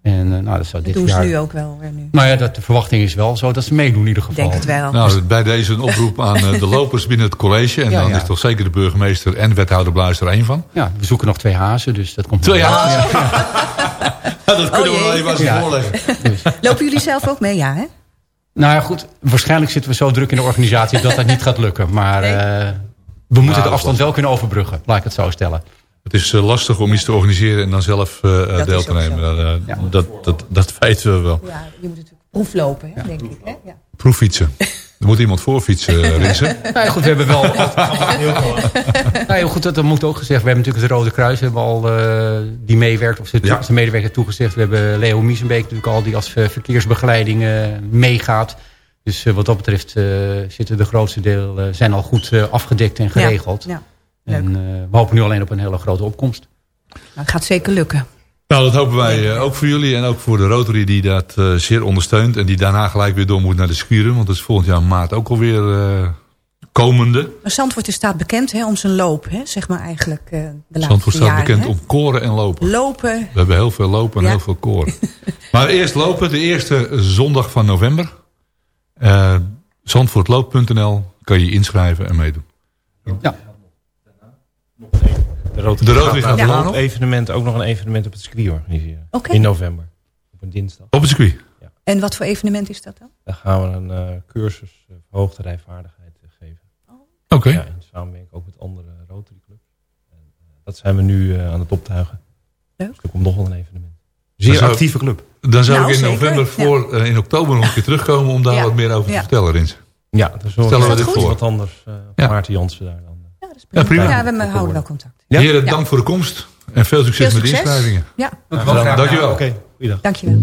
En nou, dat zou dit doen ze jaar... nu ook wel weer nu. Nou ja, dat, de verwachting is wel zo dat ze meedoen in ieder Ik geval. denk het wel. Nou, bij deze een oproep aan eh, de lopers binnen het college. En Ja, dan ja. is toch zeker de burgemeester en wethouder Bluis er één van. Ja, we zoeken nog twee hazen, dus dat komt... Twee hazen? dat kunnen we jee. wel even aan ze Ja. voorleggen. Lopen jullie zelf ook mee? Ja, hè? Nou ja, goed. Waarschijnlijk zitten we zo druk in de organisatie dat dat niet gaat lukken. Maar eh, we moeten dat de afstand wel kunnen overbruggen. Laat ik het zo stellen. Het is eh, lastig om iets te organiseren en dan zelf eh, Dat deel te nemen. Dat, eh, Ja. dat, dat, dat weten we wel. Ja, je moet natuurlijk proeflopen, hè, denk ik. Hè? Ja. Proeffietsen. Er moet iemand voorfietsen, Rinsen. Nou ja, goed, we hebben wel... nou ja, goed, dat, dat moet ook gezegd. We hebben natuurlijk het Rode Kruis we hebben al, eh, die meewerkt. Of zijn Ja. medewerker toegezegd. We hebben Leo Miesenbeek natuurlijk al die als verkeersbegeleiding eh, meegaat. Dus wat dat betreft eh, zitten de grootste deel zijn al goed eh, afgedekt en geregeld. Ja, leuk. en eh, we hopen nu alleen op een hele grote opkomst. Nou, het gaat zeker lukken. Nou, dat hopen wij eh, ook voor jullie en ook voor de Rotary die dat eh, zeer ondersteunt. En die daarna gelijk weer door moet naar de schuren. Want dat is volgend jaar maart ook alweer eh komende. Maar Zandvoort is staat bekend hè, om zijn loop, hè, zeg maar eigenlijk eh, de laatste Zandvoort staat jaren. bekend hè? om koren en lopen. Lopen, We hebben heel veel lopen en Ja. heel veel koren. maar eerst lopen, de eerste zondag van november. Eh Zandvoortloop.nl kan je inschrijven en meedoen. Ja. De Rotary, De Rotary gaat het evenement ook nog een evenement op het circuit organiseren. Oké. In november. Op een dinsdag. Op het circuit. en wat voor evenement is dat dan? Dan gaan we een eh, cursus uh, verhoogde rijvaardigheid eh, geven. Oké. Ja, in samenwerking ook met andere Rotary clubs. En, eh, dat zijn we nu eh, aan het optuigen. Leuk. Dus er komt nog wel een evenement. Zeer zou- actieve club. Dan zou Nou, ik in zeker. november Ja. voor eh, in oktober nog een keer terugkomen om daar Ja. wat meer over te Ja. vertellen, Rins. Ja, dan zullen Stellen we dit voor. wat anders. eh Ja. Maarten Jansen daar dan. eh. Ja, dat is Ja, prima. Ja, we houden wel contact. Ja? Heren, Ja. dank voor de komst. En veel succes, Veel met de inschrijvingen. Ja, Dankjewel. Oké, goeiedag. dankjewel.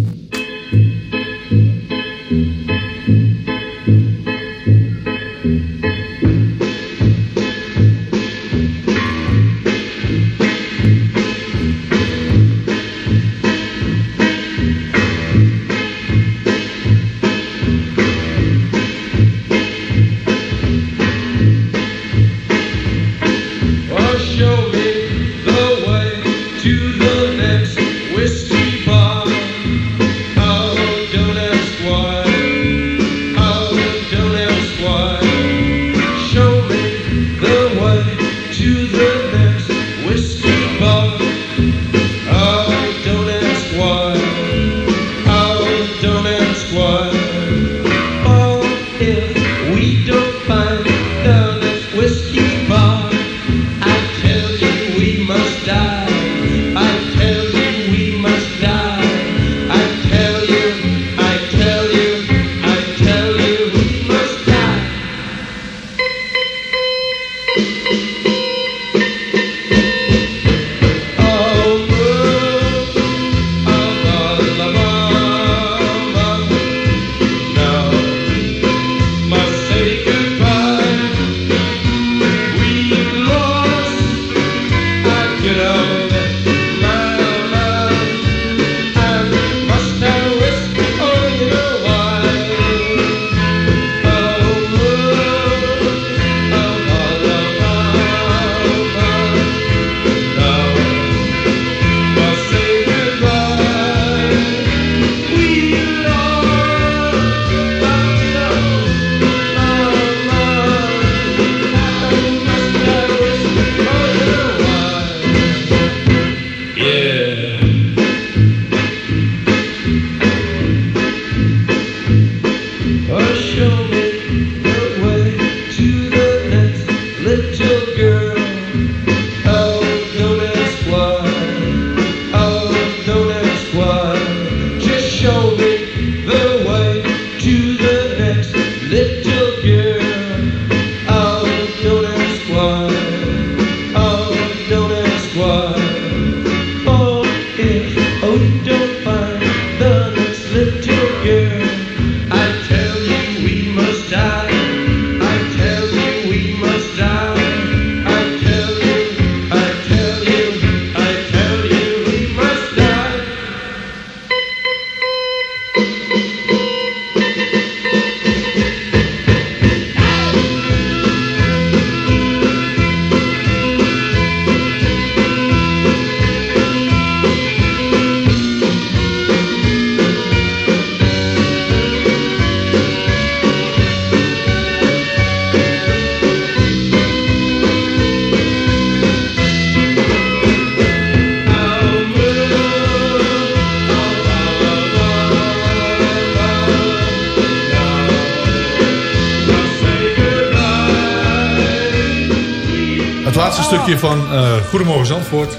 Zandvoort.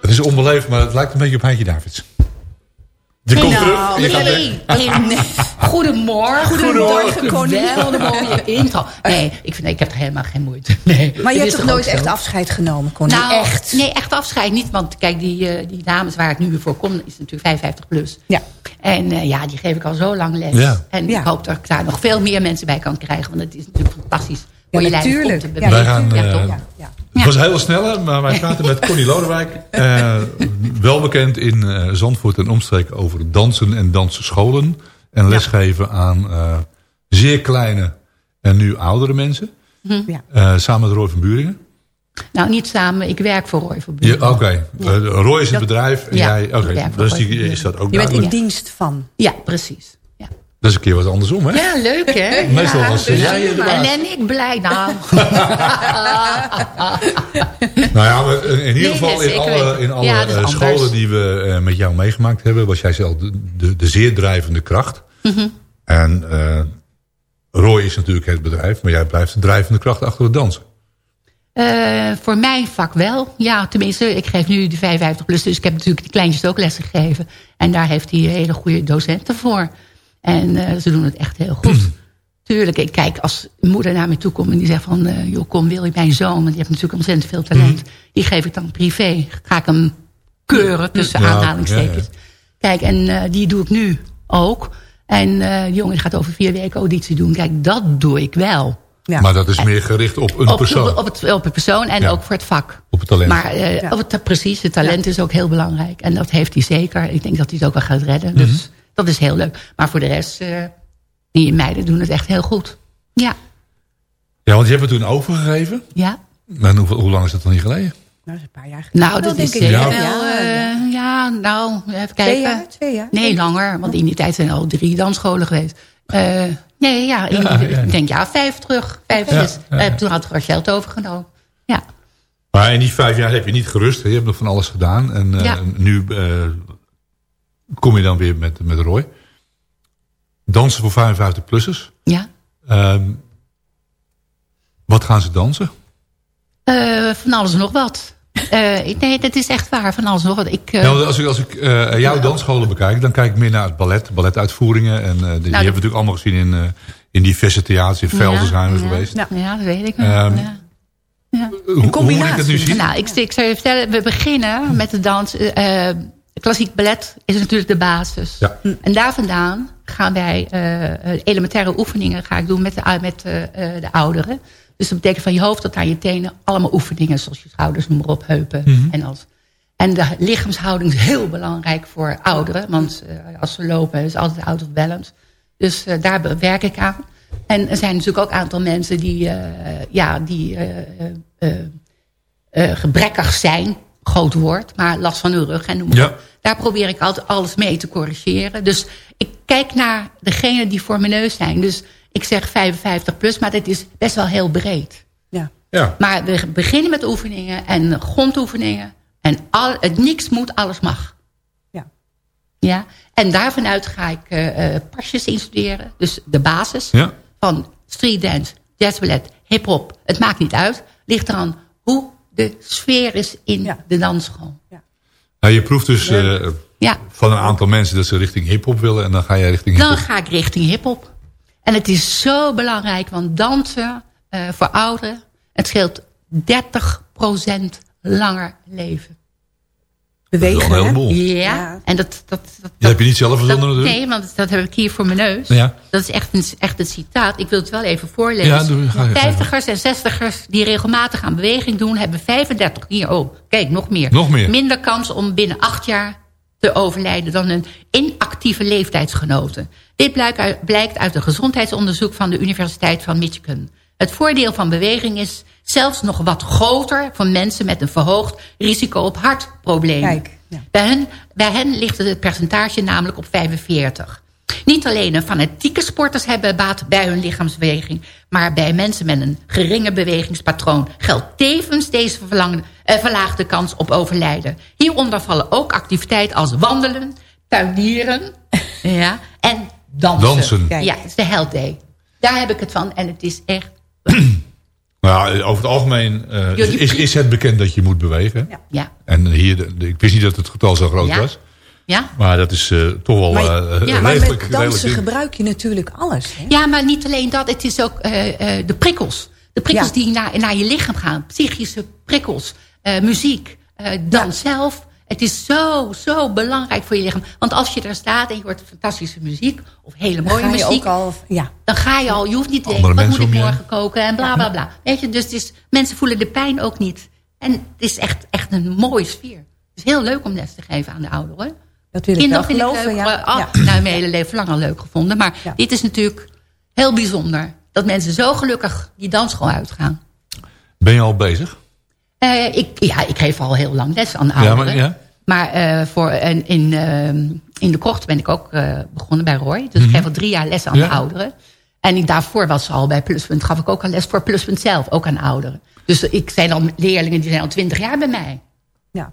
Het is onbeleefd, maar het lijkt een beetje op Heintje Davids. Je komt nou, terug. Je gaat nee, weg. nee, nee. Goedemorgen. Goedemorgen, koningin. Wel mooie intro. Nee, ik, vind, ik heb er helemaal geen moeite. Nee, Maar je hebt toch nooit echt afscheid genomen, koningin? Nou, echt? Nee, echt afscheid niet. Want kijk, die, eh, die dames waar ik nu voor kom, is natuurlijk 55 plus. Ja. En eh, ja, die geef ik al zo lang les. Ja. En Ja. ik hoop dat ik daar nog veel meer mensen bij kan krijgen. Want het is natuurlijk fantastisch. Voor Ja, natuurlijk. te Ja. Wij gaan, Ja, toch? Ja, ja. Het was een hele snelle, maar wij praten met Connie Lodewijk. eh, wel bekend in eh, Zandvoort en omstreken over dansen en dansscholen. En lesgeven aan eh, zeer kleine en nu oudere mensen. Mhm. Ja. Eh, samen met Roy van Buringen. Nou, niet samen. Ik werk voor Roy van Ja, Buren. Oké, Roy is het Dat- bedrijf en ja, jij... ik Oké, werk voor dus die, is dat ook Je bent in dienst van. Ja, precies. Dat is een keer wat andersom, hè? Ja, leuk hè? Meestal ja, was, dus jij de baas. En ik blij nou. Nou ja, maar in ieder Nee, geval nee, in alle, in alle Ja, eh, anders. scholen die we eh, met jou meegemaakt hebben... was jij zelf de, de, de zeer drijvende kracht. Mhm. En eh, Roy is natuurlijk het bedrijf... maar jij blijft de drijvende kracht achter het dansen. Voor mijn vak wel. Ja, tenminste, ik geef nu de 55 plus. Dus ik heb natuurlijk de kleintjes ook lessen gegeven. En daar heeft hij hele goede docenten voor. En eh, ze doen het echt heel goed. Tuurlijk, ik kijk als een moeder naar me toe komt en die zegt van... eh, joh, kom, wil je mijn zoon? Want die heeft natuurlijk ontzettend veel talent. Die geef ik dan privé. Ga ik hem keuren, tussen Ja, aanhalingstekens. Kijk, en eh, die doe ik nu ook. En eh die jongen gaat over vier weken auditie doen. Kijk, dat doe ik wel. Ja. Maar dat is meer gericht op een Op, persoon. op, op het, op het persoon en Ja. ook voor het vak. Op het talent. Maar eh, Ja. op het, precies, het talent is ook heel belangrijk. En dat heeft hij zeker. Ik denk dat hij het ook wel gaat redden. Dus Mhm. Dat is heel leuk. Maar voor de rest, eh, die meiden doen het echt heel goed. Ja, Ja, want je hebt het toen overgegeven. ja. En hoe, hoe lang is dat dan niet geleden? Nou, dat is een paar jaar geleden. Nou, wel, dat is denk ik. zeker Ja. wel... eh, ja, nou, even kijken. Twee jaar? Twee jaar? Nee, langer. Want in die tijd zijn er al drie dansscholen geweest. Eh, nee, ja, in, Ja, ja. ik denk ja, vijf terug. Vijf, zes. ja, Eh, ja. toen had Rachel het overgenomen. Ja. Maar in die vijf jaar heb je niet gerust. hè? Je hebt nog van alles gedaan. En eh, Ja. nu eh, kom je dan weer met, met Roy. Dansen voor 55-plussers. Ja. Ehm, wat gaan ze dansen? Eh, van alles en nog wat. Eh, ik- nee, dat is echt waar. Van alles en nog wat. Ik, eh, want als ik, als ik eh, jouw dansscholen bekijk, dan kijk ik meer naar het ballet, balletuitvoeringen. En eh, die Nou, hebben we natuurlijk allemaal gezien in, eh, in diverse theaters. In Velzen zijn we ja, geweest. Ja, ja, dat weet ik wel. Ehm, ja. Ja. Hoe, hoe moet ik het nu zien? Nou, ik, ik zou je vertellen, we beginnen met de dans. Klassiek ballet is natuurlijk de basis. Ja. En daar vandaan gaan wij eh, elementaire oefeningen ga ik doen met, de, met eh, eh, de ouderen. Dus dat betekent van je hoofd tot aan je tenen allemaal oefeningen. Zoals je schouders, noem maar op, heupen Mhm. en alles. En de lichaamshouding is heel belangrijk voor ouderen. Want eh, als ze lopen is het altijd out of balance. Dus eh, daar werk ik aan. En er zijn natuurlijk ook een aantal mensen die, eh, ja, die eh, eh, eh, eh, gebrekkig zijn. Groot woord, maar last van hun rug en noem maar Ja. Daar probeer ik altijd alles mee te corrigeren. Dus ik kijk naar degene die voor mijn neus zijn. Dus ik zeg 55 plus, maar dat is best wel heel breed. Ja. Ja. Maar we beginnen met oefeningen en grondoefeningen. En al, het niks moet, alles mag. Ja, en daarvanuit ga ik eh, eh, pasjes instuderen. Dus de basis Ja. van street dance, jazz ballet, hip-hop. Het maakt niet uit. Ligt eraan hoe de sfeer is in de dansschool. Nou, je proeft dus eh, Ja. van een aantal mensen dat ze richting hiphop willen. En dan ga jij richting Dan hiphop. ga ik richting hip-hop. En het is zo belangrijk, want dansen eh, voor ouderen, het scheelt 30% langer leven. Bewegen, Dat is wel een hè? heleboel. Ja, en dat, dat, dat, Dat heb je niet zelf verzonnen natuurlijk. Nee, want dat heb ik hier voor mijn neus. Ja. Dat is echt een, echt een citaat. Ik wil het wel even voorlezen. Ja, doe- ga je- ga je. 50ers en 60ers die regelmatig aan beweging doen... hebben 35, hier, oh, kijk, nog meer. Nog meer. Minder kans om binnen acht jaar te overlijden... dan hun inactieve leeftijdsgenoten. Dit blijkt uit, blijkt uit een gezondheidsonderzoek... van de Universiteit van Michigan. Het voordeel van beweging is zelfs nog wat groter... voor mensen met een verhoogd risico op hartproblemen. Kijk, ja. Bij, hen, bij hen ligt het percentage namelijk op 45. Niet alleen een fanatieke sporters hebben baat bij hun lichaamsbeweging... maar bij mensen met een geringe bewegingspatroon... geldt tevens deze eh, verlaagde kans op overlijden. Hieronder vallen ook activiteiten als wandelen, tuinieren ja, en dansen. Dansen. Ja, het is de Health Day. Daar heb ik het van en het is echt... Nou, over het algemeen eh, is, is het bekend dat je moet bewegen. Ja. Ja, En hier, ik wist niet dat het getal zo groot Ja. was. ja. Maar dat is eh, toch wel Maar, eh ja, maar redelijk, met dansen redelijk- gebruik je natuurlijk alles. Hè? Ja, maar niet alleen dat. Het is ook eh, eh, de prikkels. De prikkels Ja. die naar, naar je lichaam gaan. Psychische prikkels. eh, muziek. eh dans zelf. Het is zo, zo belangrijk voor je lichaam. Want als je daar staat en je hoort fantastische muziek... of hele mooie muziek... ook al, ja. dan ga je al... Je hoeft niet te denken, wat moet ik morgen koken... en bla, bla, bla. Weet je, dus het is, mensen voelen de pijn ook niet. En het is echt, echt een mooie sfeer. Het is heel leuk om les te geven aan de ouderen. Dat wil ik Kinderen wel vind ik geloven, leuk. ja. Ah, Ja. Nou, mijn hele leven lang al leuk gevonden. Maar Ja. dit is natuurlijk heel bijzonder. Dat mensen zo gelukkig die dansschool uitgaan. Ben je al bezig? Eh, ik, ja, ik geef al heel lang les aan Ja, ouderen. maar, ja. Maar eh, voor, en in, eh, in de krocht ben ik ook eh, begonnen bij Roy. Dus ik geef al drie jaar les aan Mhm. Ja. de ouderen. En ik, daarvoor was al bij Pluspunt. Gaf ik ook al les voor Pluspunt zelf, ook aan ouderen. Dus ik zijn al leerlingen die zijn al twintig jaar bij mij. ja.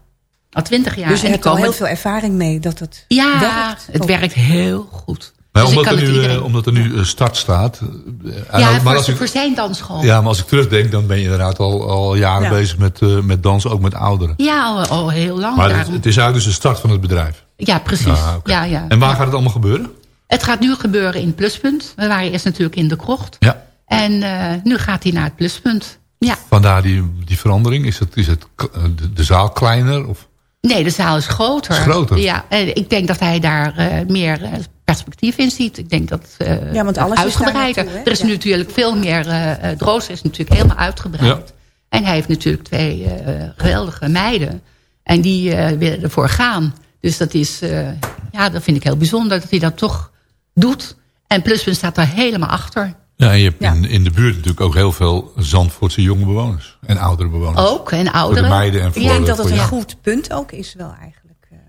Al twintig jaar. Dus je hebt al heel veel ervaring mee dat het Ja, werkt. het werkt heel goed. Maar Dus ik omdat, kan er nu, eh, omdat er nu eh, start staat. eh, ja, maar, voor, als ik, voor zijn dansschool. ja, maar als ik terugdenk, dan ben je inderdaad al, al jaren Ja. bezig met, eh, met dansen, ook met ouderen. Ja, al, al heel lang. Maar het, daarom. het is eigenlijk dus de start van het bedrijf. ja, precies. Ah, ja, ja. En waar gaat het allemaal gebeuren? Het gaat nu gebeuren in Pluspunt. We waren eerst natuurlijk in de krocht. Ja. En eh, nu gaat hij naar het Pluspunt. Ja. Vandaar die, die verandering. Is het, is het eh, de, de zaal kleiner? Of? Nee, de zaal is groter. Is groter? Ja, en ik denk dat hij daar eh, meer eh, perspectief in ziet. Ik denk dat eh Ja, want alles is uitgebreider. naartoe, hè? er is Ja. natuurlijk veel meer... eh uh, Drooster is natuurlijk helemaal uitgebreid. En hij heeft natuurlijk twee eh, geweldige meiden. En die eh, willen ervoor gaan. Dus dat is... eh, ja, dat vind ik heel bijzonder dat hij dat toch doet. En Pluspunt staat daar helemaal achter. Ja, en je hebt Ja. in, in de buurt natuurlijk ook heel veel Zandvoortse jonge bewoners. En oudere bewoners. Ook, en Voor ouderen. de meiden en voor Ik denk dat het een goed punt ook is wel eigenlijk.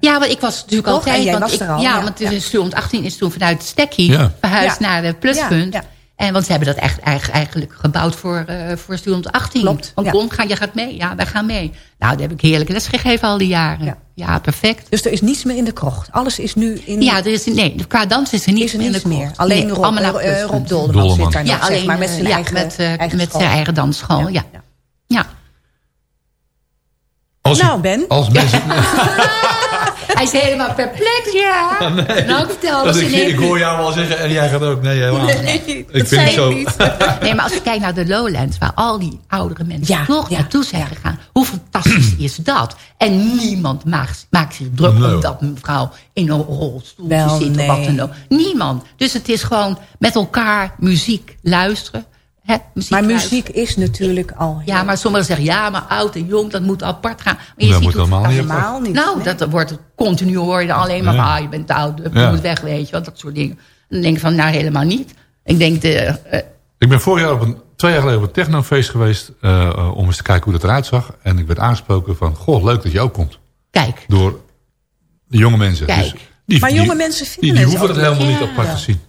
Ja, want ik was natuurlijk Toch? altijd... En jij want was ik, er al, Ja, ja. want Ja. de student 18 is toen vanuit Stekkie Ja. verhuisd Ja. naar de pluspunt. Ja, ja. En want ze hebben dat echt, eigen- eigenlijk gebouwd voor, eh voor student 18. Klopt, Want ja. kom, ga, je gaat mee. Ja, wij gaan mee. Nou, daar heb ik heerlijk les gegeven al die jaren. Ja. Ja, perfect. Dus er is niets meer in de krocht. Alles is nu in... Ja, er is, nee, qua dans is er niets is er meer in de meer. krocht. Alleen Nee, Rob. Rob Dolderman, zit daar nog, Ja, alleen zeg maar, met zijn eh, ja, eigen, met, eh, eigen met zijn eigen dansschool. Ja. Ja. Ja. Als, Nou, u- Ben. Als mensen... Hij is helemaal perplex, ja. Nou, vertel dat eens ik, in ik hoor jou wel zeggen en jij gaat ook. Nee, helemaal niet. Nee, Ik dat vind het zo. ik niet. Nee, maar als je kijkt naar de Lowlands... waar al die oudere mensen Ja, toch ja, naartoe zijn gegaan... hoe fantastisch is dat? En niemand maakt, maakt zich druk Nee. omdat mevrouw in een rolstoel Wel, zit... nee. of wat dan ook. Niemand. Dus het is gewoon met elkaar muziek luisteren. Hè, muziek Maar luisteren. muziek is natuurlijk al... Ja, maar sommigen zeggen... ja, maar oud en jong, dat moet apart gaan. Maar je Dat ziet moet helemaal niet. helemaal niet. nou, nee. dat wordt continu hoor je dan alleen maar Ja. van... ah, je bent oud, je Ja. moet weg, weet je wel. Dat soort dingen. Dan denk ik van, nou, helemaal niet. Ik denk, de, eh, Ik ben vorig jaar op een, twee jaar geleden op een technofeest geweest... eh, eh, om eens te kijken hoe dat eruit zag. En ik werd aangesproken van... Goh, leuk dat je ook komt. kijk... Door de jonge mensen. Kijk. Dus die, Maar die- jonge mensen vinden die, die het hoeven het helemaal niet apart te zien.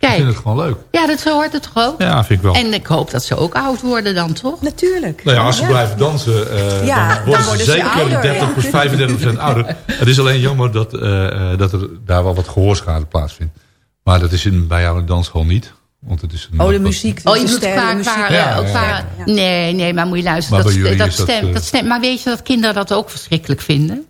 Ik Kijk, vind het gewoon leuk. ja, dat zo hoort het toch ook? Ja, vind ik wel. En ik hoop dat ze ook oud worden dan, toch? Natuurlijk. Nou ja, als ze blijven dansen, eh, Ja, dan dan worden ze worden ze zeker ouder, 30 ja. tot 35 procent ouder. Het is alleen jammer dat, eh, eh, dat er daar wel wat gehoorschade plaatsvindt. Maar dat is in, bij jou de dansschool niet. Want het is een, Oh, de wat- muziek. Oh, je doet qua, muziek. qua, Ja, ook ja, qua- ja. Nee, nee, maar moet je luisteren. Maar Dat, dat, is dat, stem, dat stem, maar weet je dat kinderen dat ook verschrikkelijk vinden?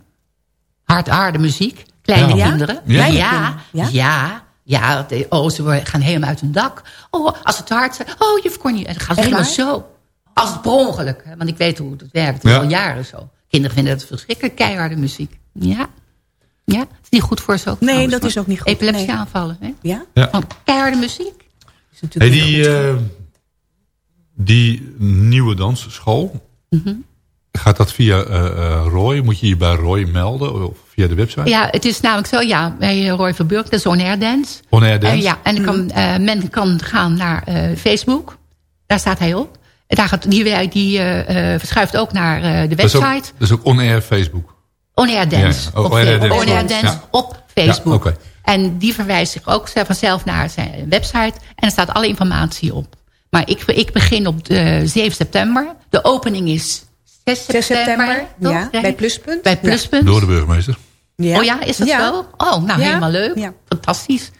Hard, harde muziek. Kleine Ja. kinderen. Ja? Ja, ja. Ja? De- oh, ze gaan helemaal uit hun dak. Oh, als het te hard zijn. Oh, juf Connie. En dan gaat het Echt helemaal waar? zo. Als het per ongeluk. hè, Want ik weet hoe het werkt. Ja. Al jaren zo. Kinderen vinden dat verschrikkelijk keiharde muziek. Ja. Ja, het is niet goed voor ze ook. Nee, trouwens, dat is ook niet goed. Epilepsieaanvallen. Hè? Ja? Ja. Van keiharde muziek. Is natuurlijk die, eh, die nieuwe dansschool, Mhm. Gaat dat via eh, eh, Roy? Moet je je bij Roy melden of via de website? Ja, het is namelijk zo, ja, bij eh, Roy Verburg, dat is On Air Dance. On Air Dance? Ja, en kan, eh, men kan gaan naar eh, Facebook. Daar staat hij op. En Daar gaat, die die eh, eh, verschuift ook naar eh, de dat, is ook, website. dat is ook On Air Facebook. On Air Dance. Ja, oh, op, On Air Dance. On Air Dance Ja. op Facebook. Ja, oké. En die verwijst zich ook vanzelf naar zijn website. En er staat alle informatie op. Maar ik, ik begin op de 7 september. De opening is 6 september. 6 september, toch? ja, Zeg bij? Pluspunt. Bij Pluspunt. Door de burgemeester. Ja. Oh ja, is dat Ja. zo? Oh, nou Ja. helemaal leuk. Ja. Fantastisch.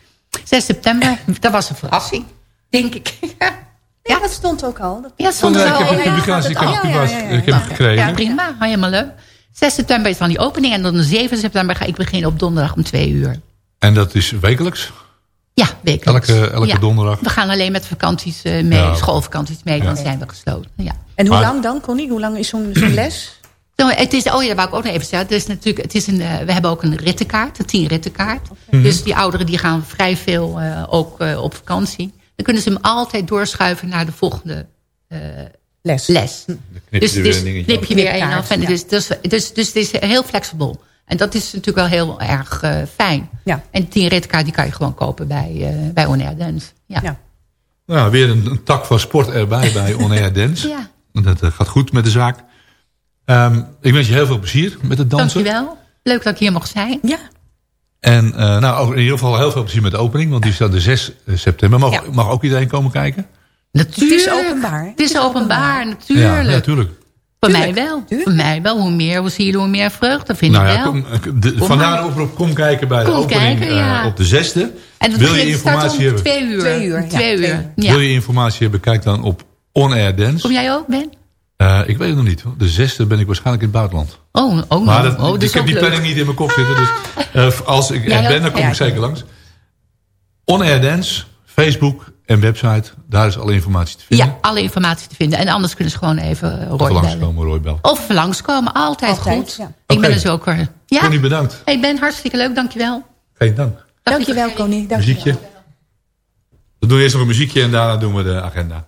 6 september, dat was een verrassing, denk ik. Ja, dat stond ook al. Dat- Ja, stond er ik al. heb een Ja, publicatie, ik heb, Ja, ja, ja, publicatie- ja, ja. ik heb hem gekregen. Ja, prima. Helemaal leuk. 6 september is dan die opening. En dan de 7 september ga ik beginnen op donderdag om 2 uur. En dat is wekelijks? Ja, wekelijks. Elke, elke Ja. donderdag? We gaan alleen met vakanties eh, mee, Ja. schoolvakanties mee. Dan zijn we gesloten. Ja. En hoe Maar- lang dan, Connie? Hoe lang is zo'n zo'n les? Zo, het is, oh ja, dat wou ik ook nog even zeggen. Het is natuurlijk, het is een, eh, we hebben ook een rittenkaart, een tien rittenkaart. Mhm. Dus die ouderen die gaan vrij veel eh, ook eh, op vakantie. Dan kunnen ze hem altijd doorschuiven naar de volgende eh, Les. les. knip je Dus er weer een dingetje knip je weer één Knipkaart, af. En ja. dus, dus, dus, dus het is heel flexibel. En dat is natuurlijk wel heel erg eh, fijn. Ja. En die tien rittenkaart die kan je gewoon kopen bij, eh bij On Air Dance. Ja. Ja. Nou, weer een, een tak van sport erbij bij On Air Dance. Ja. Dat eh, gaat goed met de zaak. Ehm, ik wens je heel veel plezier met het dansen. Dankjewel. Leuk dat ik hier mocht zijn. Ja. En eh, nou, in ieder geval heel veel plezier met de opening. Want die staat de 6 september. Mag, Ja. mag ook iedereen komen kijken? Natuurlijk. Het is openbaar. Het is openbaar, natuurlijk. Ja, natuurlijk. Voor Tuurlijk, mij wel. tuurlijk. Voor mij wel. Hoe meer we zien, hoe meer vreugde vind Nou ik ja, wel. kom, de, Kom vandaar maar. de oproep, kom kijken bij de opening kijken, eh, ja. op de zesde. en dat Wil je informatie hebben? twee uur. Twee uur, ja, Twee twee uur. uur. Ja. Wil je informatie hebben, kijk dan op On Air Dance. Kom jij ook, Ben? Eh, ik weet het nog niet. hoor. De zesde ben ik waarschijnlijk in het buitenland. Oh, oh, Maar nou. dat, oh, dat ik heb ook die leuk. planning niet in mijn kop zitten. Dus eh, als ik er ben, ook? dan kom Ja, ik zeker langs. On Air Dance, Facebook en website. Daar is alle informatie te vinden. Ja, alle informatie te vinden. En anders kunnen ze gewoon even Of Roy bellen. langskomen, Roy. Of langskomen. Altijd, Altijd, goed. ja. Ik ben er zo ook weer. Ja? Connie, bedankt. Hey Ben, hartstikke leuk. Dankjewel. Geen dank. Dankjewel, Connie. Dankjewel. Muziekje. We doen eerst nog een muziekje en daarna doen we de agenda.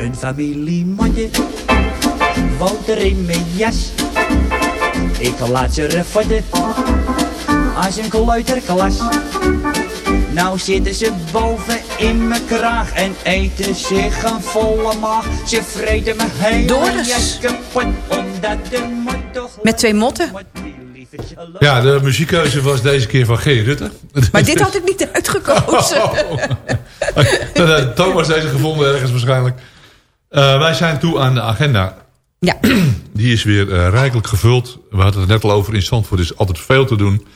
Een familie woont er in mijn jas. Ik laat ze refotten als een kleuterklas. Nou zitten ze boven in mijn kraag en eten zich een volle maag. Ze vreten me hele Doris. jas kapot, omdat de mot toch... Met twee motten. Ja, de muziekkeuze was deze keer van G. Rutte. Maar dit had ik niet uitgekozen. Eh, Thomas deze gevonden ergens waarschijnlijk. Eh, wij zijn toe aan de agenda. Ja. Die is weer eh, rijkelijk gevuld. We hadden het net al over in Zandvoort. Er is altijd veel te doen.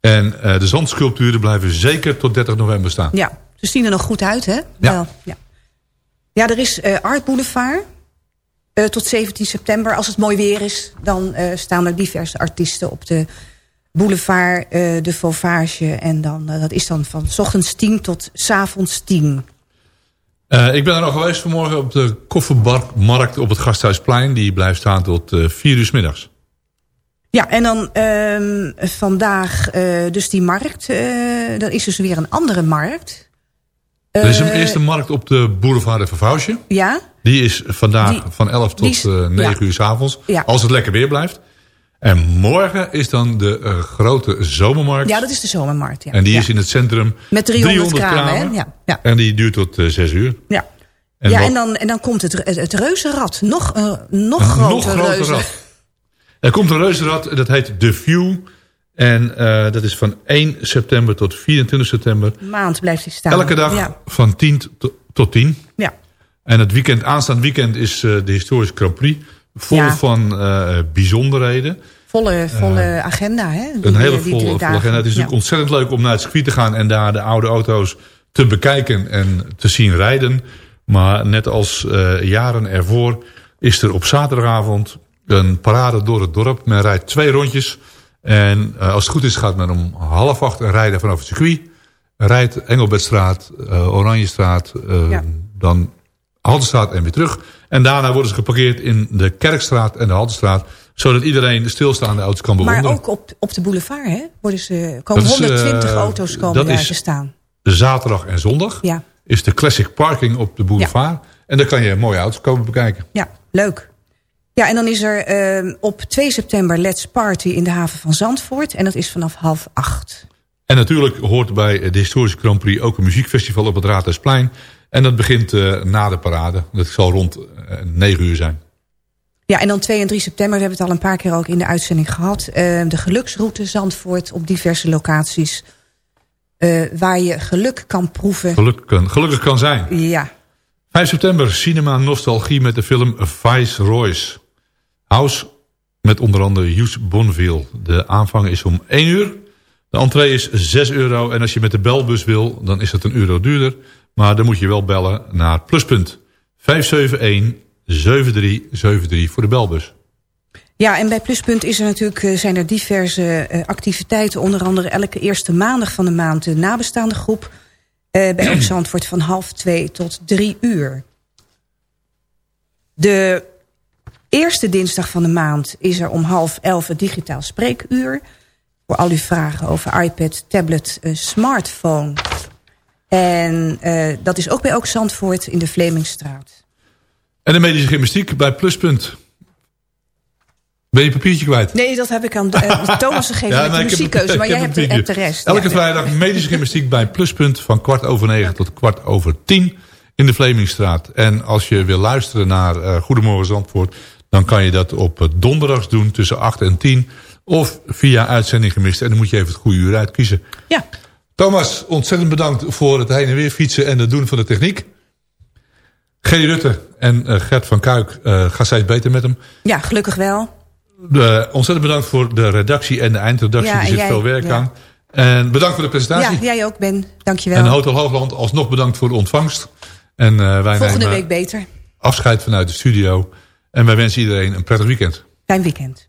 En eh, de zandsculpturen blijven zeker tot 30 november staan. Ja, ze zien er nog goed uit, hè? Wel, ja. ja, er is Art Boulevard. tot 17 september. Als het mooi weer is, dan staan er diverse artiesten op de boulevard, de Fauvage. En dan, dat is dan van 's ochtends 10 tot 's avonds 10. Eh, ik ben er al geweest vanmorgen op de koffermarkt op het Gasthuisplein. Die blijft staan tot eh 4 uur 's middags. Ja, en dan ehm, vandaag eh, dus die markt. dan is dus weer een andere markt. er is een eerste markt op de boulevard de Vervausje. Ja, Die is vandaag Die- van 11 die tot is- eh 9 ja. uur 's avonds. Ja. Als het lekker weer blijft. En morgen is dan de eh, grote zomermarkt. ja, dat is de zomermarkt. Ja. En die ja. is in het centrum. Met 300, kramen, hè? Ja, ja. En die duurt tot eh 6 uur. Ja. En ja, wat- en dan, en dan komt het, het, reuzenrad. Nog, eh, nog groter nog groter reuzen. rad. Er komt een reuzenrad, dat heet The View. En eh, dat is van 1 september tot 24 september. Maand blijft hij staan. Elke dag Ja, van 10 to- tot 10. ja. En het weekend, aanstaand weekend is eh, de historische Grand Prix. Vol Ja. van eh, bijzonderheden. volle, volle agenda. Hè? Die- Een hele die drie volle, agenda. Het is natuurlijk ontzettend leuk om naar het circuit te gaan... en daar de oude auto's te bekijken en te zien rijden. Maar net als eh, jaren ervoor is er op zaterdagavond... een parade door het dorp. Men rijdt twee rondjes. En eh, als het goed is gaat men om half acht rijden vanaf het circuit. Rijdt Engelbertstraat, eh, Oranjestraat, eh, Ja. dan Haltestraat en weer terug. En daarna worden ze geparkeerd in de Kerkstraat en de Haltestraat. Zodat iedereen stilstaande auto's kan bewonderen. Maar ook op, op de boulevard hè? Worden ze, komen Dat is, 120 eh, auto's komen daar te staan. zaterdag en zondag Ja, is de classic parking op de boulevard. En daar kan je mooie auto's komen bekijken. ja, leuk. Ja, en dan is er ehm, op 2 september Let's Party in de haven van Zandvoort. En dat is vanaf half acht. En natuurlijk hoort bij de historische Grand Prix ook een muziekfestival op het Raadhuisplein. En dat begint eh, na de parade. Dat zal rond eh 9 uur zijn. Ja, en dan 2 en 3 september, we hebben het al een paar keer ook in de uitzending gehad. eh, de geluksroute Zandvoort op diverse locaties. eh, waar je geluk kan proeven. Geluk kan, gelukkig kan zijn. Ja, 5 september, cinema nostalgie met de film Vice Royce. House met onder andere Hughes Bonneville. De aanvang is om 1 uur. De entree is 6 euro. En als je met de belbus wil, dan is het een euro duurder. Maar dan moet je wel bellen naar pluspunt 571-7373 voor de belbus. Ja, en bij Pluspunt is er natuurlijk, eh, zijn er diverse eh, activiteiten. Onder andere elke eerste maandag van de maand de nabestaande groep. eh, bij Ook Zandvoort van half twee tot drie uur. De eerste dinsdag van de maand is er om half elf het digitaal spreekuur. Voor al uw vragen over iPad, tablet, eh, smartphone. En eh, dat is ook bij Ook Zandvoort in de Vlemingstraat. En de medische gymnastiek bij pluspunt. Ben je een papiertje kwijt? Nee, dat heb ik aan eh, Thomas gegeven met de muziekkeuze. Maar jij heb hebt de, hebt rest. Elke Ja. vrijdag medische gymnastiek bij Pluspunt van kwart over negen tot kwart over tien in de Vlemingstraat. En als je wil luisteren naar eh, Goedemorgen Zandvoort, dan kan je dat op donderdags doen tussen 8 en 10 Of via uitzending gemist. En dan moet je even het goede uur uitkiezen. Ja. Thomas, ontzettend bedankt voor het heen en weer fietsen en het doen van de techniek. Gerry Rutte en eh, Gert van Kuik, uh, gaat steeds beter met hem. Ja, gelukkig wel. De, ontzettend bedankt voor de redactie en de eindredactie. Ja, er zit jij- veel werk ja. aan. En bedankt voor de presentatie. Ja, jij ook, Ben. Dankjewel. En Hotel Hoogland alsnog bedankt voor de ontvangst. En eh, wij Volgende week beter. afscheid vanuit de studio. En wij wensen iedereen een prettig weekend. Fijn weekend.